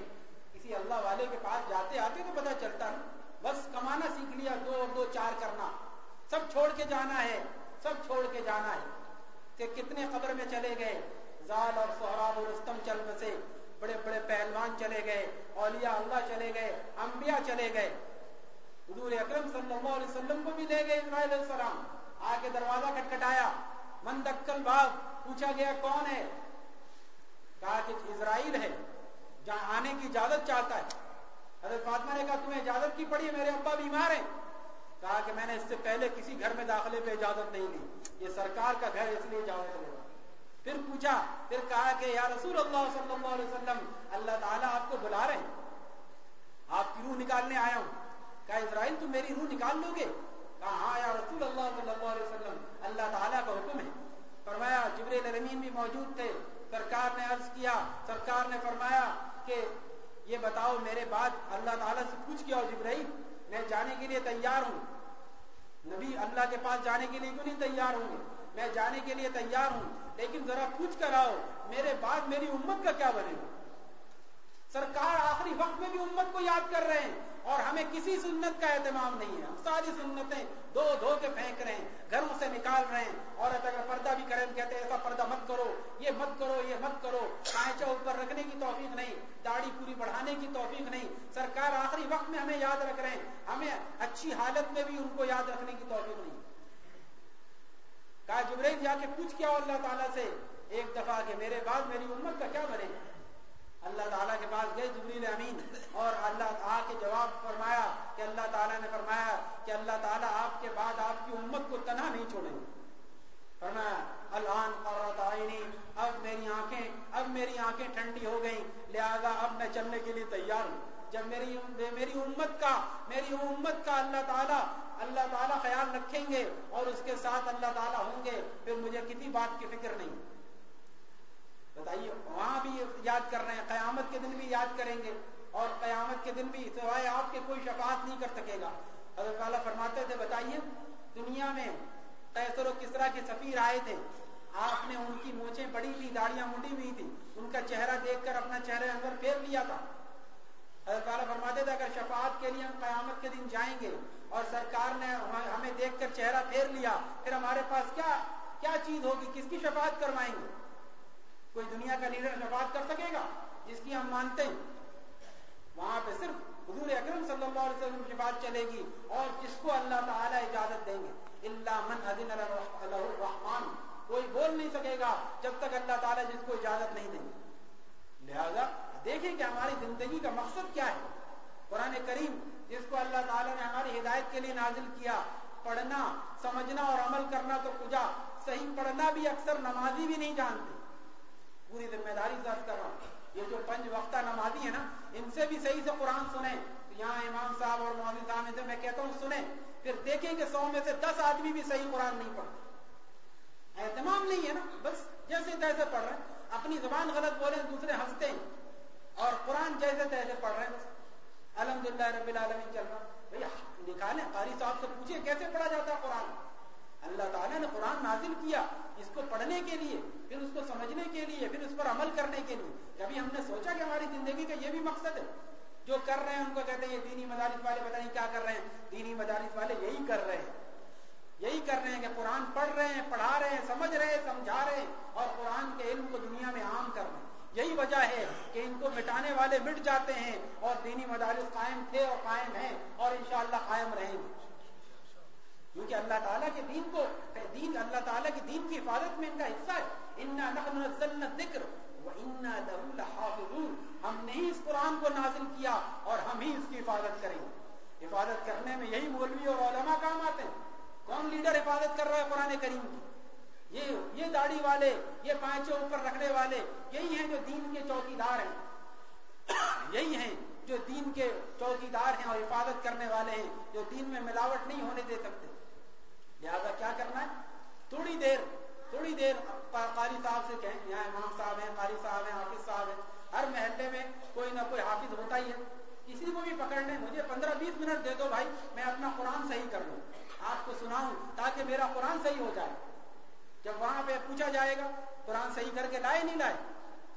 کسی اللہ والے کے پاس جاتے آتے تو پتا چلتا نا۔ بس کمانا سیکھ لیا، دو اور دو چار کرنا۔ سب چھوڑ کے جانا ہے، سب چھوڑ کے جانا ہے۔ کہ کتنے قبر میں چلے گئے؟ زال اور سہراب اور رستم چل بسے۔ بڑے بڑے پہلوان چلے گئے، اولیاء اللہ چلے گئے، انبیاء چلے گئے۔ حضور اکرم صلی اللہ علیہ وسلم کو بھی لے گئے اسماعیل علیہ السلام۔ آ کے دروازہ کٹکھٹایا۔ من دکل باغ، پوچھا گیا کون ہے؟ کہا کہ اسرائیل ہے، جہاں آنے کی اجازت چاہتا ہے۔ حضرت فاطمہ نے کہا، تمہیں اجازت کی پڑی ہے، میرے ابا بیمار ہیں۔ کہا کہ میں نے اس سے پہلے کسی گھر میں داخلے پہ اجازت نہیں لی یہ سرکار کا گھر، اس لیے اجازت نہیں پھر پوچھا، پھر کہا کہ یا رسول اللہ صلی اللہ علیہ وسلم، اللہ تعالیٰ آپ کو بلا رہے ہیں۔ آپ کی روح نکالنے آیا ہوں۔ کہا، اسرائیل، تم میری روح نکال لو گے؟ کہا ہاں یا رسول اللہ صلی اللہ علیہ وسلم، اللہ تعالیٰ کا حکم ہے۔ فرمایا، جبریل الامین بھی موجود تھے۔ سرکار نے عرض کیا، سرکار نے فرمایا کہ یہ بتاؤ، میرے بعد اللہ تعالیٰ سے پوچھ کیا جبرائیل؟ میں جانے کے لیے تیار ہوں۔ نبی اللہ کے پاس جانے کے لیے کیوں نہیں تیار ہوں گے؟ میں جانے کے لیے تیار ہوں۔ لیکن ذرا پوچھ کر آؤ میرے بعد میری امت کا کیا بنے؟ گا سرکار آخری وقت میں بھی امت کو یاد کر رہے ہیں اور ہمیں کسی سنت کا اہتمام نہیں ہے۔ ہم ساری سنتیں دو دھو کے پھینک رہے ہیں، گھروں سے نکال رہے ہیں۔ عورت اگر پردہ بھی کریں کہتے ہیں، ایسا پردہ مت کرو، یہ مت کرو، یہ مت کرو۔ کانچا اوپر رکھنے کی توفیق نہیں، داڑھی پوری بڑھانے کی توفیق نہیں۔ سرکار آخری وقت میں ہمیں یاد رکھ رہے ہیں، ہمیں اچھی حالت میں بھی ان کو یاد رکھنے کی توفیق نہیں۔ کہا جبریل جا کے پوچھ کیا اللہ تعالیٰ سے؟ ایک دفعہ کہ میرے بعد میری امت کا کیا بنے؟ اللہ تعالیٰ کے پاس گئے جبریل امین اور اللہ آ کے جواب فرمایا کہ اللہ تعالیٰ نے فرمایا کہ اللہ تعالیٰ آپ کے بعد آپ کی امت کو تنہا نہیں چھوڑیں گے۔ فرمایا، الان قرت عینی، اب میری آنکھیں، اب میری آنکھیں ٹھنڈی ہو گئیں، لہذا اب میں چلنے کے لیے تیار ہوں۔ جب میری میری امت کا میری امت کا اللہ تعالیٰ اللہ تعالیٰ خیال رکھیں گے اور اس کے ساتھ اللہ تعالیٰ ہوں گے، پھر مجھے کسی بات کی فکر نہیں۔ بتائیے، وہاں بھی یاد کر رہے ہیں، قیامت کے دن بھی یاد کریں گے اور قیامت کے دن بھی سوائے آپ کے کوئی شفاعت نہیں کر سکے گا۔ حضرت تعالیٰ فرماتے تھے، بتائیے، دنیا میں و کسرا کے سفیر آئے تھے۔ آپ نے ان کی موچیں بڑی تھی داڑیاں منڈی ہوئی تھی ان کا چہرہ دیکھ کر اپنا چہرے اندر پھیر لیا تھا۔ تعالیٰ فرماتے تھے، اگر شفاعت کے لیے ہم قیامت کے دن جائیں گے اور سرکار نے ہمیں دیکھ کر چہرہ پھیر لیا، پھر ہمارے پاس کیا کیا چیز ہوگی؟ کس کی شفاعت کروائیں گے؟ کوئی دنیا کا لیڈر شفاعت کر سکے گا؟ جس کی ہم مانتے ہیں۔ وہاں پہ صرف حضور اکرم صلی اللہ علیہ وسلم کی بات چلے گی اور جس کو اللہ تعالیٰ اجازت دیں گے۔ اللہ من ادن الرحمان کوئی بول نہیں سکے گا جب تک اللہ تعالیٰ جس کو اجازت نہیں دیں گے۔ لہذا دیکھیں کہ ہماری زندگی کا مقصد کیا ہے۔ قرآن کریم جس کو اللہ تعالیٰ نے ہماری ہدایت کے لیے نازل کیا، پڑھنا، سمجھنا اور عمل کرنا تو کجا صحیح پڑھنا بھی اکثر نمازی بھی نہیں جانتے۔ پوری ذمہ داری درج کر رہا ہوں۔ یہ جو پنج وقتہ نمازی ہے نا، ان سے بھی صحیح سے قرآن سنیں۔ یہاں امام صاحب اور محمد صاحب سے میں کہتا ہوں سنیں۔ پھر دیکھیں کہ سو میں سے دس آدمی بھی صحیح قرآن نہیں پڑھتے۔ اہتمام نہیں ہے نا، بس جیسے تیسے پڑھ رہے ہیں۔ اپنی زبان غلط بولے دوسرے ہنستے ہیں۔ اور قرآن جیسے تیسے پڑھ رہے ہیں بس۔ الحمد للہ رب العالمین چل رہا۔ بھائی نکالیں۔ قاری صاحب سے پوچھیں کیسے پڑھا جاتا ہے قرآن؟ اللہ تعالیٰ نے قرآن نازل کیا اس کو پڑھنے کے لیے، پھر اس کو سمجھنے کے لیے، پھر اس پر عمل کرنے کے لیے۔ کبھی ہم نے سوچا کہ ہماری زندگی کا یہ بھی مقصد ہے، جو کر رہے ہیں ان کو کہتے ہیں یہ دینی مدارس والے پتہ نہیں کیا کر رہے ہیں۔ دینی مدارس والے یہی کر رہے ہیں۔ یہی کر رہے ہیں کہ قرآن پڑھ رہے ہیں، پڑھا رہے ہیں، سمجھ رہے ہیں، سمجھا رہے ہیں اور قرآن کے علم کو دنیا میں عام کر رہے ہیں۔ یہی وجہ ہے کہ ان کو مٹانے والے مٹ جاتے ہیں اور دینی مدارس قائم تھے اور قائم ہیں اور انشاءاللہ قائم رہیں گے۔ کیونکہ اللہ تعالیٰ کے دین کو دین اللہ تعالیٰ کے دین کی حفاظت میں ان کا حصہ ہے۔ انا نحن نزلنا الذکر وانا له لحافظون۔ ہم نے ہی اس قرآن کو نازل کیا اور ہم ہی اس کی حفاظت کریں گے۔ حفاظت کرنے میں یہی مولوی اور علماء کام آتے ہیں۔ کون لیڈر حفاظت کر رہا ہے قرآن کریم کی؟ یہ یہ داڑھی والے، یہ پانچوں اوپر رکھنے والے، یہی ہیں جو دین کے چوکی دار ہیں۔ یہی ہیں جو دین کے چوکی دار ہیں اور حفاظت کرنے والے ہیں، جو دین میں ملاوٹ نہیں ہونے دے سکتے۔ لہذا کیا کرنا ہے؟ تھوڑی دیر تھوڑی دیر قاری صاحب سے کہیں، یہاں امام صاحب ہیں، قاری صاحب ہیں، حافظ صاحب ہیں۔ ہر محلے میں کوئی نہ کوئی حافظ ہوتا ہی ہے۔ کسی کو بھی پکڑ لیں، مجھے پندرہ بیس منٹ دے دو بھائی، میں اپنا قرآن صحیح کر لوں، آپ کو سناؤں، تاکہ میرا قرآن صحیح ہو جائے۔ جب وہاں پہ پوچھا جائے گا، قرآن صحیح کر کے لائے نہیں لائے؟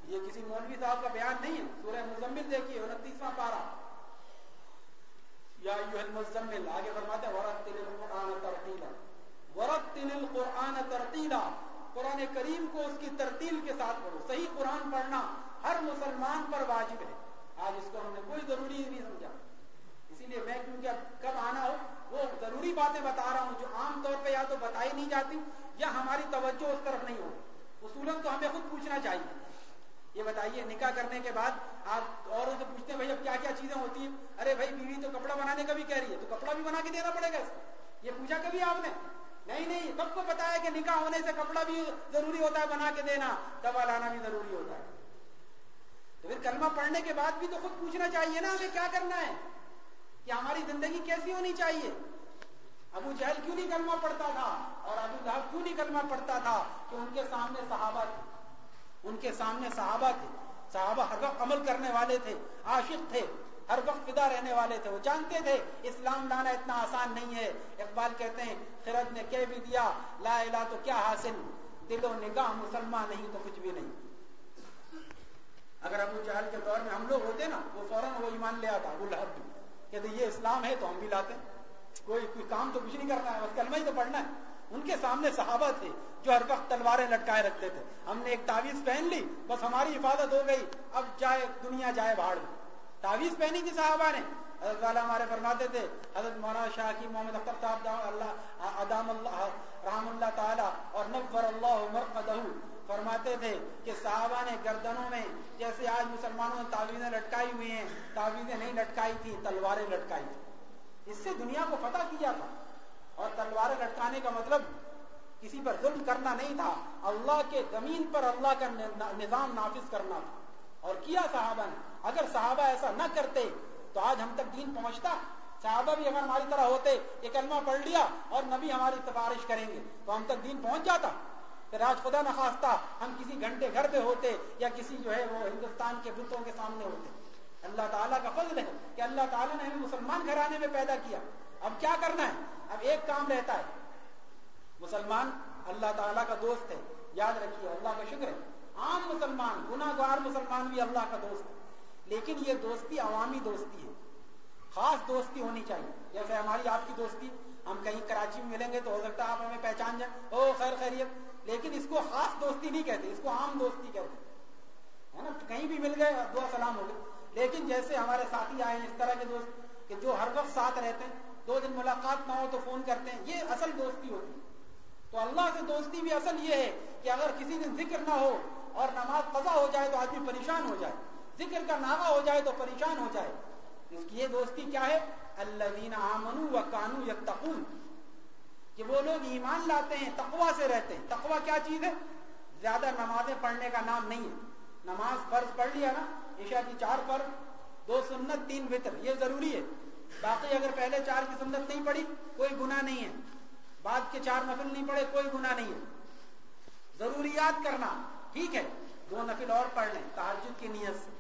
یہ کسی مولوی صاحب کا بیان نہیں ہے۔ سورہ مزمل دیکھیے، انتیسواں پارا یا مزمل آگے فرماتے ہیں، ورتل القرآن ترتیلا قرآن کریم کو اس کی ترتیل کے ساتھ پڑھو۔ صحیح قرآن پڑھنا ہر مسلمان پر واجب ہے۔ آج اس کو ہم نے کوئی ضروری نہیں سمجھا۔ اسی لیے میں کیونکہ کب آنا ہو، وہ ضروری باتیں بتا رہا ہوں جو عام طور پہ یا تو بتائی نہیں جاتی یا ہماری توجہ اس طرف نہیں ہو۔ اصولن تو ہمیں خود پوچھنا چاہیے۔ یہ بتائیے، نکاح کرنے کے بعد آپ اوروں سے پوچھتے ہیں، بھائی، اب کیا کیا چیزیں ہوتی ہیں؟ ارے بھائی، بیوی تو کپڑا بنانے کا بھی کہہ رہی ہے، تو کپڑا بھی بنا کے دینا پڑے گا یہ پوچھا کبھی آپ نے؟ نہیں نہیں، سب کو پتا ہے کہ نکاح ہونے سے کپڑا بھی ضروری ہوتا ہے بنا کے دینا، دوا لانا بھی ضروری ہوتا ہے۔ تو پھر کلمہ پڑھنے کے بعد بھی تو خود پوچھنا چاہیے نا، ہمیں کیا کرنا ہے؟ کہ ہماری زندگی کیسی ہونی چاہیے؟ ابو جہل کیوں نہیں کلمہ پڑھتا تھا؟ اور ابو لہب کیوں نہیں کلمہ پڑھتا تھا؟ کہ ان کے سامنے صحابہ تھے۔ ان کے سامنے صحابہ تھے۔ صحابہ ہر وقت عمل کرنے والے تھے، عاشق تھے، ہر وقت فدا رہنے والے تھے۔ وہ جانتے تھے، اسلام لانا اتنا آسان نہیں ہے۔ اقبال کہتے ہیں، خرد نے کہہ بھی دیا، لا الہ تو کیا حاصل؟ دل و نگاہ مسلمان نہیں تو کچھ بھی نہیں۔ اگر ابو جہل کے دور میں ہم لوگ ہوتے نا، وہ فوراً وہ ایمان لے آتا، ابو لہب بھی۔ کہ یہ اسلام ہے تو ہم بھی لاتے۔ کوئی کوئی کام تو کچھ نہیں کرنا ہے، بس کلمہ ہی تو پڑھنا ہے۔ ان کے سامنے صحابہ تھے جو ہر وقت تلواریں لٹکائے رکھتے تھے۔ ہم نے ایک تعویذ پہن لی، بس ہماری حفاظت ہو گئی۔ اب جائے دنیا، جائے بھاڑ۔ میں تعویذ پہنی تھی صحابہ نے۔ حضرت والا ہمارے فرماتے تھے، حضرت مولانا شاہ کی محمد اختر صاحب اللہ، ادام اللہ، رحم اللہ تعالی، اور نبر اللہ مرقدہ فرماتے تھے کہ صحابہ نے گردنوں میں، جیسے آج مسلمانوں نے تعویذیں لٹکائی ہوئی ہیں، تعویذیں نہیں لٹکائی تھی تلواریں لٹکائی تھی اس سے دنیا کو فتح کیا تھا۔ اور تلواریں لٹکانے کا مطلب کسی پر ظلم کرنا نہیں تھا۔ اللہ کے زمین پر اللہ کا نظام نافذ کرنا تھا۔ اور کیا صحابہ نے؟ اگر صحابہ ایسا نہ کرتے تو آج ہم تک دین پہنچتا۔ صحابہ بھی اگر ہماری طرح ہوتے، یہ کلمہ پڑھ لیا اور نبی ہماری سفارش کریں گے، تو ہم تک دین پہنچ جاتا۔ پھر آج خدا نخواستہ ہم کسی گھنٹے گھر پہ ہوتے یا کسی جو ہے وہ ہندوستان کے بتوں کے سامنے ہوتے۔ اللہ تعالیٰ کا فضل ہے کہ اللہ تعالیٰ نے ہمیں مسلمان گھرانے میں پیدا کیا۔ اب کیا کرنا ہے؟ اب ایک کام رہتا ہے۔ مسلمان اللہ تعالیٰ کا دوست ہے۔ یاد رکھیے، اللہ کا شکر ہے۔ عام مسلمان گناہ گار مسلمان بھی اللہ کا دوست ہے۔ لیکن یہ دوستی عوامی دوستی ہے۔ خاص دوستی ہونی چاہیے۔ جیسے ہماری آپ کی دوستی، ہم کہیں کراچی میں ملیں گے تو ہو سکتا ہے آپ ہمیں پہچان جائیں۔ او خیر، خیریت۔ لیکن اس کو خاص دوستی نہیں کہتے، اس کو عام دوستی کہتے ہے نا؟ کہیں بھی مل گئے دعا سلام ہو گئے لیکن جیسے ہمارے ساتھی آئے اس طرح کے دوست کہ جو ہر وقت ساتھ رہتے ہیں، دو دن ملاقات نہ ہو تو فون کرتے ہیں، یہ اصل دوستی ہوتی ہے۔ تو اللہ سے دوستی بھی اصل یہ ہے کہ اگر کسی دن ذکر نہ ہو اور نماز قضا ہو جائے تو آدمی پریشان ہو جائے۔ ذکر کا ناغا ہو جائے تو پریشان ہو جائے۔ اس کی یہ دوستی کیا ہے؟ اللہ آمنو و کانو یتقون۔ کہ وہ لوگ ایمان لاتے ہیں تقوا سے رہتے ہیں۔ تقوا کیا چیز ہے؟ زیادہ نمازیں پڑھنے کا نام نہیں ہے۔ نماز فرض پڑھ لیا نا عشاء کی چار فرض دو سنت، تین وطر، یہ ضروری ہے۔ باقی اگر پہلے چار کی سنت نہیں پڑی کوئی گناہ نہیں ہے۔ بعد کے چار نفل نہیں پڑے کوئی گناہ نہیں ہے۔ ضروریات کرنا، ٹھیک ہے، دو نفل اور پڑھ لیں تحجد کی نیت سے۔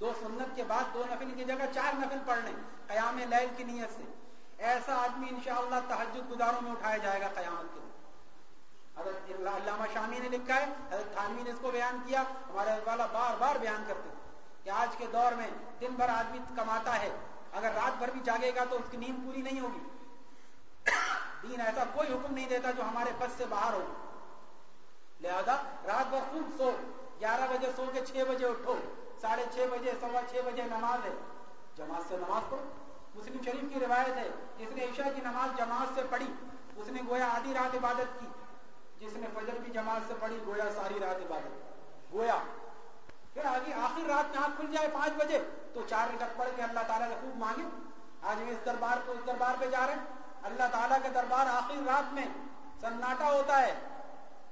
دو سنت کے بعد دو نفل کی جگہ چار نفل پڑھ لیں، قیام لیل کی نیت سے۔ ایسا آدمی انشاءاللہ تحجد گزاروں میں اٹھایا جائے گا قیامت کے حضرت علامہ شامی نے لکھا ہے، حضرت تھانوی نے اس کو بیان کیا، ہمارے والا بار بار بیان کرتے کہ آج کے دور میں دن بھر آدمی کماتا ہے، اگر رات بھر بھی جاگے گا تو اس کی نیند پوری نہیں ہوگی۔ دین ایسا کوئی حکم نہیں دیتا جو ہمارے بس سے باہر ہو۔ لہذا رات بھر خوب سو، گیارہ بجے سو کے چھ بجے اٹھو۔ ساڑھے چھ بجے، سوا چھ بجے نماز ہے۔ جماعت سے نماز پڑھو۔ مسلم شریف کی روایت ہے، جس نے عشاء کی نماز جماعت سے پڑھی، اس نے گویا آدھی رات عبادت کی۔ جس نے فجر کی جماعت سے پڑھی، گویا ساری رات عبادت۔ گویا پھر آگے آخر رات میں آنکھ کھل جائے پانچ بجے، تو چار رکعت پڑھ کے اللہ تعالیٰ سے خوب مانگے۔ آج ہم اس دربار کو اس دربار پہ جا رہے ہیں۔ اللہ تعالیٰ کے دربار آخری رات میں سناٹا ہوتا ہے۔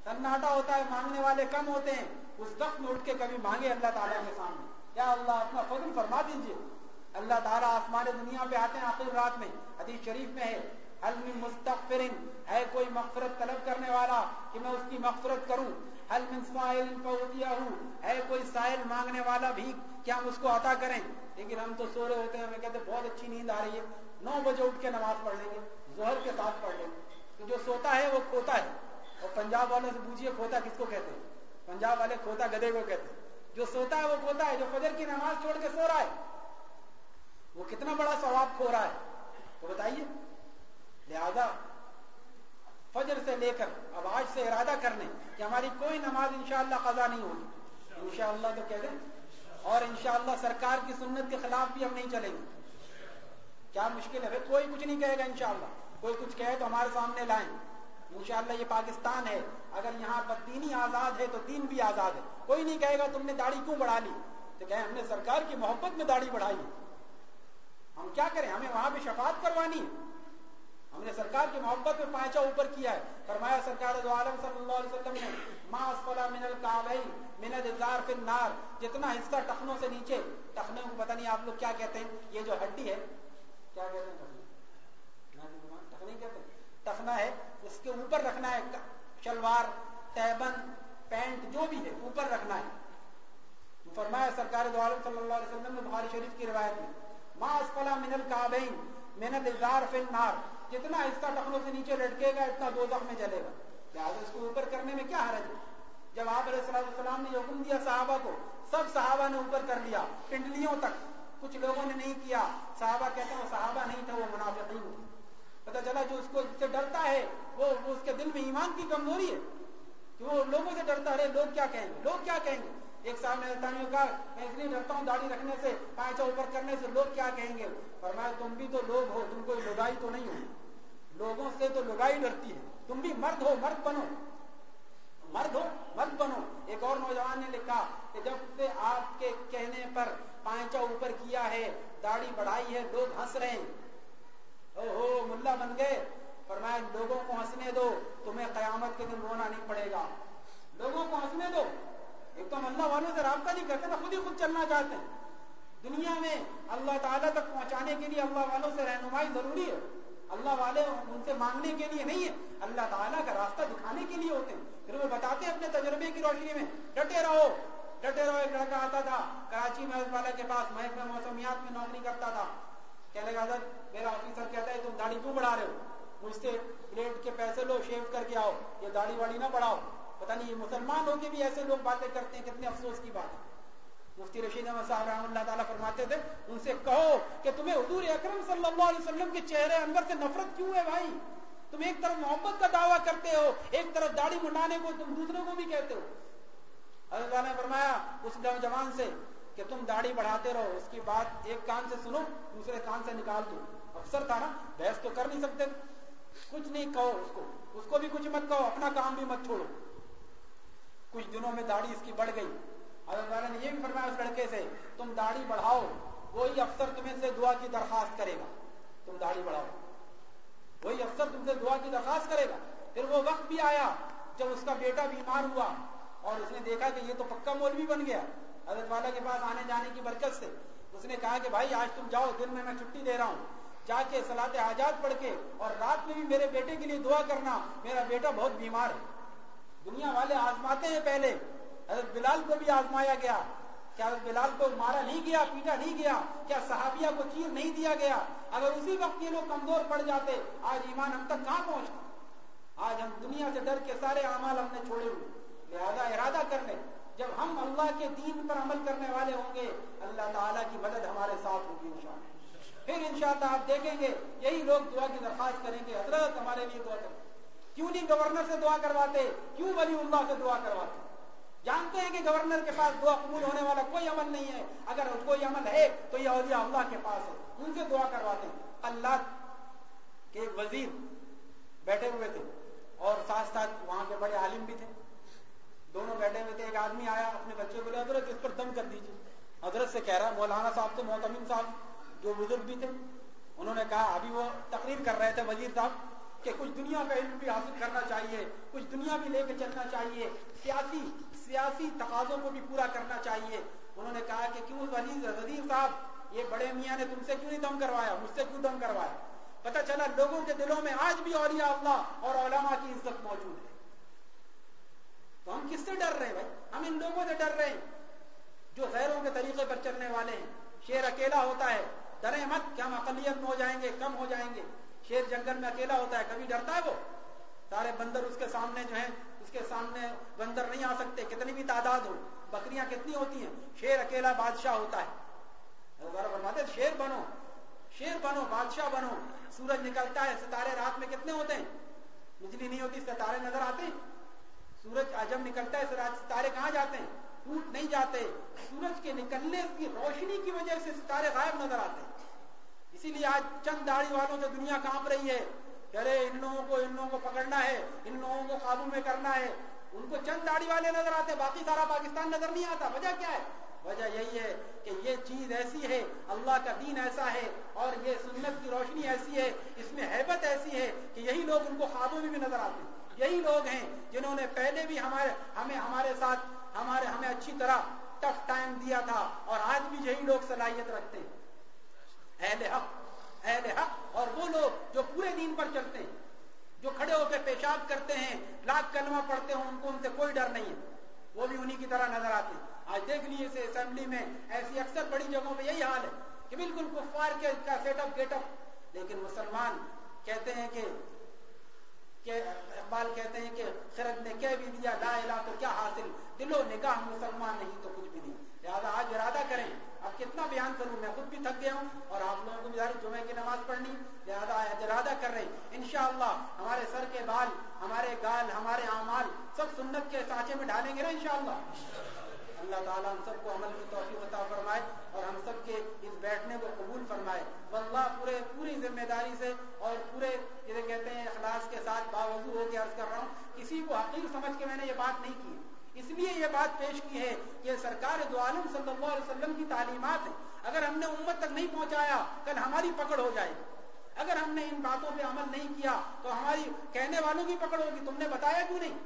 سناٹا ہوتا ہے، مانگنے والے کم ہوتے ہیں۔ اس وقت میں اٹھ کے کبھی مانگے اللہ تعالیٰ کے سامنے۔ کیا اللہ، اپنا فضل فرما دیجیے اللہ تعالیٰ آسمان دنیا پہ آتے ہیں آخر رات میں۔ حدیث شریف میں ہے حل من مستغفر ہے کوئی مغفرت طلب کرنے والا کہ میں اس کی مغفرت کروں۔ حل من سائل فوتیہو ہے کوئی سائل مانگنے والا بھی کیا ہم اس کو عطا کریں؟ لیکن ہم تو سو رہے ہوتے ہیں، ہمیں کہتے ہیں بہت اچھی نیند آ رہی ہے۔ نو بجے اٹھ کے نماز پڑھ لیں گے زہر کے ساتھ پڑھ لیں۔ تو جو سوتا ہے وہ کھوتا ہے۔ اور پنجاب والوں سے پوچھیے کھوتا کس کو کہتے ہیں؟ پنجاب والے کھوتا گدے کو کہتے ہیں۔ جو سوتا ہے وہ کھوتا ہے، جو فجر کی نماز چھوڑ کے سو رہا ہے، وہ کتنا بڑا ثواب کھو رہا ہے؟ تو بتائیے، لہذا فجر سے لے کر اب آج سے ارادہ کرنے کہ ہماری کوئی نماز انشاءاللہ قضا نہیں ہوگی۔ انشاءاللہ تو کہہ دیں۔ اور انشاءاللہ سرکار کی سنت کے خلاف بھی ہم نہیں چلیں گے۔ کیا مشکل ہے؟ کوئی کچھ نہیں کہے گا انشاءاللہ۔ کوئی کچھ کہے تو ہمارے سامنے لائیں۔ انشاءاللہ یہ پاکستان ہے۔ اگر یہاں پر دینی آزاد ہے تو دین بھی آزاد ہے۔ کوئی نہیں کہے گا تم نے داڑھی کیوں بڑھا لی؟ تو کہیں ہم نے سرکار کی محبت میں داڑھی بڑھائی۔ ہم کیا کریں؟ ہمیں وہاں پہ شفاعت کروانی ہے۔ ہم نے سرکار کی محبت میں پانچا اوپر کیا ہے۔ فرمایا سرکار دو عالم صلی اللہ علیہ وسلم نے، ما اسفلا من الکعبین من الازار فی النار. جتنا حصہ ٹخنوں سے نیچے، ٹخنے کو پتہ نہیں آپ لوگ کیا کہتے ہیں، یہ جو ہڈی ہے، کیا کہتے ہیں ٹخنے؟ کہتے ہیں؟ ٹخنا ہے، اس کے اوپر رکھنا ہے، شلوار، تیبن، پینٹ، جو بھی ہے، اوپر رکھنا ہے۔ فرمایا سرکار دو عالم صلی اللہ علیہ وسلم نے بخاری شریف کی روایت میں، ما اسفلا من الکعبین من الازار فی النار. جتنا حصہ ٹخنوں سے نیچے لٹکے گا اتنا دو میں جلے گا۔ لہٰذا اس کو اوپر کرنے میں کیا حرج ہے؟ جب آپ علیہ السلام نے حکم دیا صحابہ کو، سب صحابہ نے اوپر کر لیا، پنڈلیوں تک۔ کچھ لوگوں نے نہیں کیا۔ صحابہ کہتے ہیں وہ صحابہ نہیں تھا وہ منافقین پتا چلا جو اس کو سے ڈرتا ہے، وہ اس کے دل میں ایمان کی کمزوری ہے۔ کہ وہ لوگوں سے ڈرتا ہے، لوگ کیا کہیں گے؟ لوگ کیا کہیں گے؟ ایک صاحب نے کہا، میں اس لیے ڈرتا ہوں داڑھی رکھنے سے پانچا اوپر کرنے سے لوگ کیا کہیں گے؟ فرمایا، تم بھی تو لوگ ہو، تم کوئی لگائی تو نہیں ہو۔ لوگوں سے تو لگائی ڈرتی ہے۔ تم بھی مرد ہو، مرد بنو۔ مرد ہو، مرد بنو۔ ایک اور نوجوان نے لکھا کہ جب سے آپ کے کہنے پر پانچا اوپر کیا ہے، داڑھی بڑھائی ہے، لوگ ہنس رہے ہیں۔ او ہو ملا بن گئے۔ فرمایا، لوگوں کو ہنسنے دو، تمہیں قیامت کے دن رونا نہیں پڑے گا۔ لوگوں کو ہنسنے دو۔ ایک تو ہم اللہ والوں سے رابطہ نہیں کرتے نا خود ہی خود چلنا چاہتے ہیں۔ دنیا میں اللہ تعالیٰ تک پہنچانے کے لیے اللہ والوں سے رہنمائی ضروری ہے۔ اللہ والے ان سے مانگنے کے لیے نہیں ہے۔ اللہ تعالیٰ کا راستہ دکھانے کے لیے ہوتے ہیں۔ پھر وہ بتاتے ہیں اپنے تجربے کی روشنی میں، ڈٹے رہو ڈٹے رہو، ایک لڑکا آتا تھا، کراچی میں والا کے پاس محک میں موسمیات میں نوکری کرتا تھا۔ کہنے کا حضرت میرا آفیسر کہتا ہے، تم داڑھی کیوں بڑھا رہے ہو؟ مجھ سے پلیٹ کے پیسے لو شیو کر کے آؤ، یہ داڑھی واڑی نہ بڑھاؤ۔ پتہ نہیں مسلمان ہو کے بھی ایسے لوگ باتیں کرتے ہیں، کتنے افسوس کی بات ہے۔ مفتی رشید احمد صاحب رحم اللہ تعالیٰ فرماتے تھے، ان سے کہو کہ تمہیں حضور اکرم صلی اللہ علیہ وسلم کے چہرے انور سے نفرت کیوں ہے بھائی؟ تم ایک طرف محبت کا دعویٰ کرتے ہو، ایک طرف داڑھی منڈانے کو، تم دوسرے کو بھی کہتے ہو۔ حضرت نے فرمایا اس نوجوان سے کہ تم داڑھی بڑھاتے رہو، اس کی بات ایک کان سے سنو، دوسرے کان سے نکال دو۔ افسر تھا نا، بحث تو کر نہیں سکتے۔ کچھ نہیں کہو اس کو اس کو بھی کچھ مت کہو، اپنا کام بھی مت چھوڑو۔ کچھ دنوں میں داڑھی اس کی بڑھ گئی۔ حضرت والا نے یہ بھی فرمایا اس لڑکے سے، تم داڑھی بڑھاؤ، وہی افسر تمہیں سے دعا کی درخواست کرے گا. تم داڑھی بڑھاؤ۔ وہی افسر تم سے دعا کی درخواست کرے گا۔ پھر وہ وقت بھی آیا جب اس کا بیٹا بیمار ہوا اور اس نے دیکھا کہ یہ تو پکا مولوی بن گیا۔ حضرت والا کے پاس آنے جانے کی برکت سے اس نے کہا کہ بھائی، آج تم جاؤ، دن میں میں چھٹی دے رہا ہوں۔ جا کے سلاد حاجات پڑھ کے اور رات میں بھی میرے بیٹے کے لیے دعا کرنا، میرا بیٹا بہت بیمار ہے۔ دنیا والے آزماتے ہیں پہلے۔ حضرت بلال کو بھی آزمایا گیا، کیا حضرت بلال کو مارا نہیں گیا، پیٹا نہیں گیا، کیا صحابیہ کو چیر نہیں دیا گیا؟ اگر اسی وقت یہ لوگ کمزور پڑ جاتے، آج ایمان ہم تک کہاں پہنچتا آج ہم دنیا سے ڈر کے سارے اعمال ہم نے چھوڑے ہوئے۔ لہذا ارادہ کر لیں، جب ہم اللہ کے دین پر عمل کرنے والے ہوں گے، اللہ تعالیٰ کی مدد ہمارے ساتھ ہوگی انشاءاللہ۔ پھر انشاءاللہ آپ دیکھیں گے، یہی لوگ دعا کی درخواست کریں گے، حضرت ہمارے لیے دعا کریں۔ کیوں نہیں گورنر سے دعا کرواتے؟ کیوں ولی اللہ سے دعا کرواتے؟ جانتے ہیں کہ گورنر کے پاس دعا قبول ہونے والا کوئی عمل نہیں ہے۔ اگر کوئی عمل ہے، تو یہ اولیاء اللہ کے پاس ہے۔ ان سے دعا کرواتے ہیں۔ اللہ کے وزیر بیٹھے ہوئے تھے اور ساتھ ساتھ وہاں کے بڑے عالم بھی تھے۔ دونوں بیٹھے ہوئے تھے۔ ایک آدمی آیا اپنے بچے کو حضرت اس پر دم کر دیجیے حضرت سے کہہ رہا، مولانا صاحب تو محتمین صاحب جو بزرگ بھی تھے، انہوں نے کہا، ابھی وہ تقریر کر رہے تھے وزیر صاحب کہ کچھ دنیا کا علم بھی حاصل کرنا چاہیے، کچھ دنیا بھی لے کے چلنا چاہیے۔ سیاسی سیاسی تقاضوں کو بھی پورا کرنا چاہیے۔ انہوں نے کہا کہ کیوں وزیر وزیر صاحب، یہ بڑے میاں نے تم سے کیوں نہیں دم کروایا؟ مجھ سے کیوں دم کروایا؟ پتہ چلا لوگوں کے دلوں میں آج بھی اولیاء اللہ اور علماء کی عزت موجود ہے۔ تو ہم کس سے ڈر رہے ہیں بھائی؟ ہم ان لوگوں سے ڈر رہے ہیں جو غیروں کے طریقے پر چلنے والے ہیں۔ شیر اکیلا ہوتا ہے ڈرے مت کہ ہم اقلیت میں ہو جائیں گے، کم ہو جائیں گے۔ شیر جنگل میں اکیلا ہوتا ہے، کبھی ڈرتا ہے وہ؟ سارے بندر اس کے سامنے جو ہیں اس کے سامنے بندر نہیں آ سکتے، کتنی بھی تعداد ہو، بکریاں کتنی ہوتی ہیں؟ شیر اکیلا بادشاہ ہوتا ہے۔ فرماتے، شیر بنو شیر بنو، بادشاہ بنو۔ سورج نکلتا ہے، ستارے رات میں کتنے ہوتے ہیں؟ بجلی نہیں ہوتی، ستارے نظر آتے ہیں۔ سورج جب نکلتا ہے ستارے کہاں جاتے ہیں؟ ٹوٹ نہیں جاتے۔ سورج کے نکلنے کی روشنی کی وجہ سے ستارے غائب نظر آتے ہیں۔ اسی لیے آج چند داڑھی والوں سے دنیا کانپ رہی ہے کہ ارے ان لوگوں کو ان لوگوں کو پکڑنا ہے ان لوگوں کو قابو میں کرنا ہے ان کو چند داڑھی والے نظر آتے باقی سارا پاکستان نظر نہیں آتا وجہ کیا ہے وجہ یہی ہے کہ یہ چیز ایسی ہے اللہ کا دین ایسا ہے اور یہ سنت کی روشنی ایسی ہے اس میں حیبت ایسی ہے کہ یہی لوگ ان کو خوابوں میں بھی نظر آتے ہیں یہی لوگ ہیں جنہوں نے پہلے بھی ہمارے ہمیں ہمارے ساتھ ہمارے ہمیں اچھی طرح ٹف ٹائم دیا تھا اور آج بھی یہی لوگ صلاحیت رکھتے ہیں اہل حق اہل حق اور وہ لوگ جو پورے دین پر چلتے ہیں، جو کھڑے ہو کے پیشاب کرتے ہیں، لاکھ کلمہ پڑھتے ہیں، ان کو ان سے کوئی ڈر نہیں ہے۔ وہ بھی انہی کی طرح نظر آتے ہیں۔ آج دیکھ لیے اسے اسمبلی میں ایسی اکثر بڑی جگہوں پہ یہی حال ہے کہ بالکل کفار کے کا سیٹ اپ گیٹ اپ لیکن مسلمان کہتے ہیں کہ اقبال کہتے ہیں کہ خرد نے کہہ بھی دیا، لا الہ تو کیا حاصل؟ دل و نگاہ مسلمان نہیں تو کچھ بھی نہیں۔ لہٰذا آج ارادہ کریں، اب کتنا بیان کروں؟ میں خود بھی تھک گیا ہوں اور آپ لوگوں کو بھی جمعے کی نماز پڑھنی۔ لہٰذا آج ارادہ کر رہے ہیں، انشاءاللہ ہمارے سر کے بال، ہمارے گال، ہمارے اعمال سب سنت کے سانچے میں ڈالیں گے نا انشاءاللہ۔ اللہ تعالیٰ ہم سب کو عمل کی توفیق عطا فرمائے اور ہم سب کے اس بیٹھنے کو قبول فرمائے۔ واللہ پورے، پوری ذمہ داری سے اور پورے جسے کہتے ہیں اخلاص کے ساتھ باوضو ہو کے عرض کر رہا ہوں، کسی کو حقیق سمجھ کے میں نے یہ بات نہیں کی۔ اس لیے یہ بات پیش کی ہے کہ سرکار دو عالم صلی اللہ علیہ وسلم کی تعلیمات ہیں۔ اگر ہم نے امت تک نہیں پہنچایا، کل ہماری پکڑ ہو جائے۔ گی اگر ہم نے ان باتوں پہ عمل نہیں کیا، تو ہماری کہنے والوں کی پکڑ ہوگی۔ تم نے بتایا کیوں نہیں؟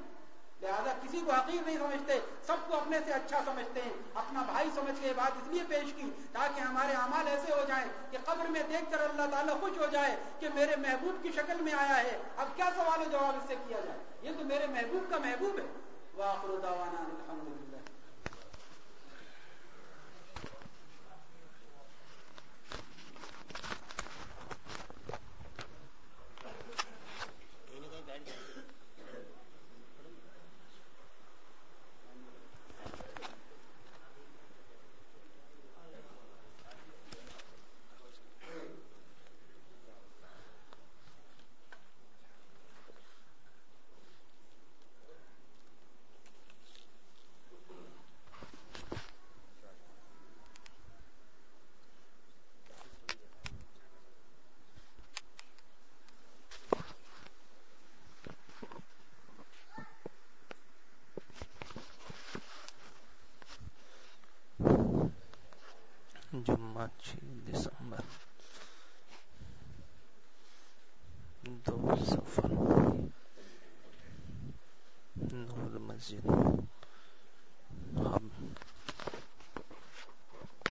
لہٰذا کسی کو حقیق نہیں سمجھتے، سب کو اپنے سے اچھا سمجھتے ہیں، اپنا بھائی سمجھ کے بات اس لیے پیش کی تاکہ ہمارے اعمال ایسے ہو جائیں کہ قبر میں دیکھ کر اللہ تعالیٰ خوش ہو جائے کہ میرے محبوب کی شکل میں آیا ہے۔ اب کیا سوال و جواب اس سے کیا جائے؟ یہ تو میرے محبوب کا محبوب ہے۔ واخر دعوانا الحمدللہ جمعہ چھ دسمبر۔ دو سفر نور مسجد۔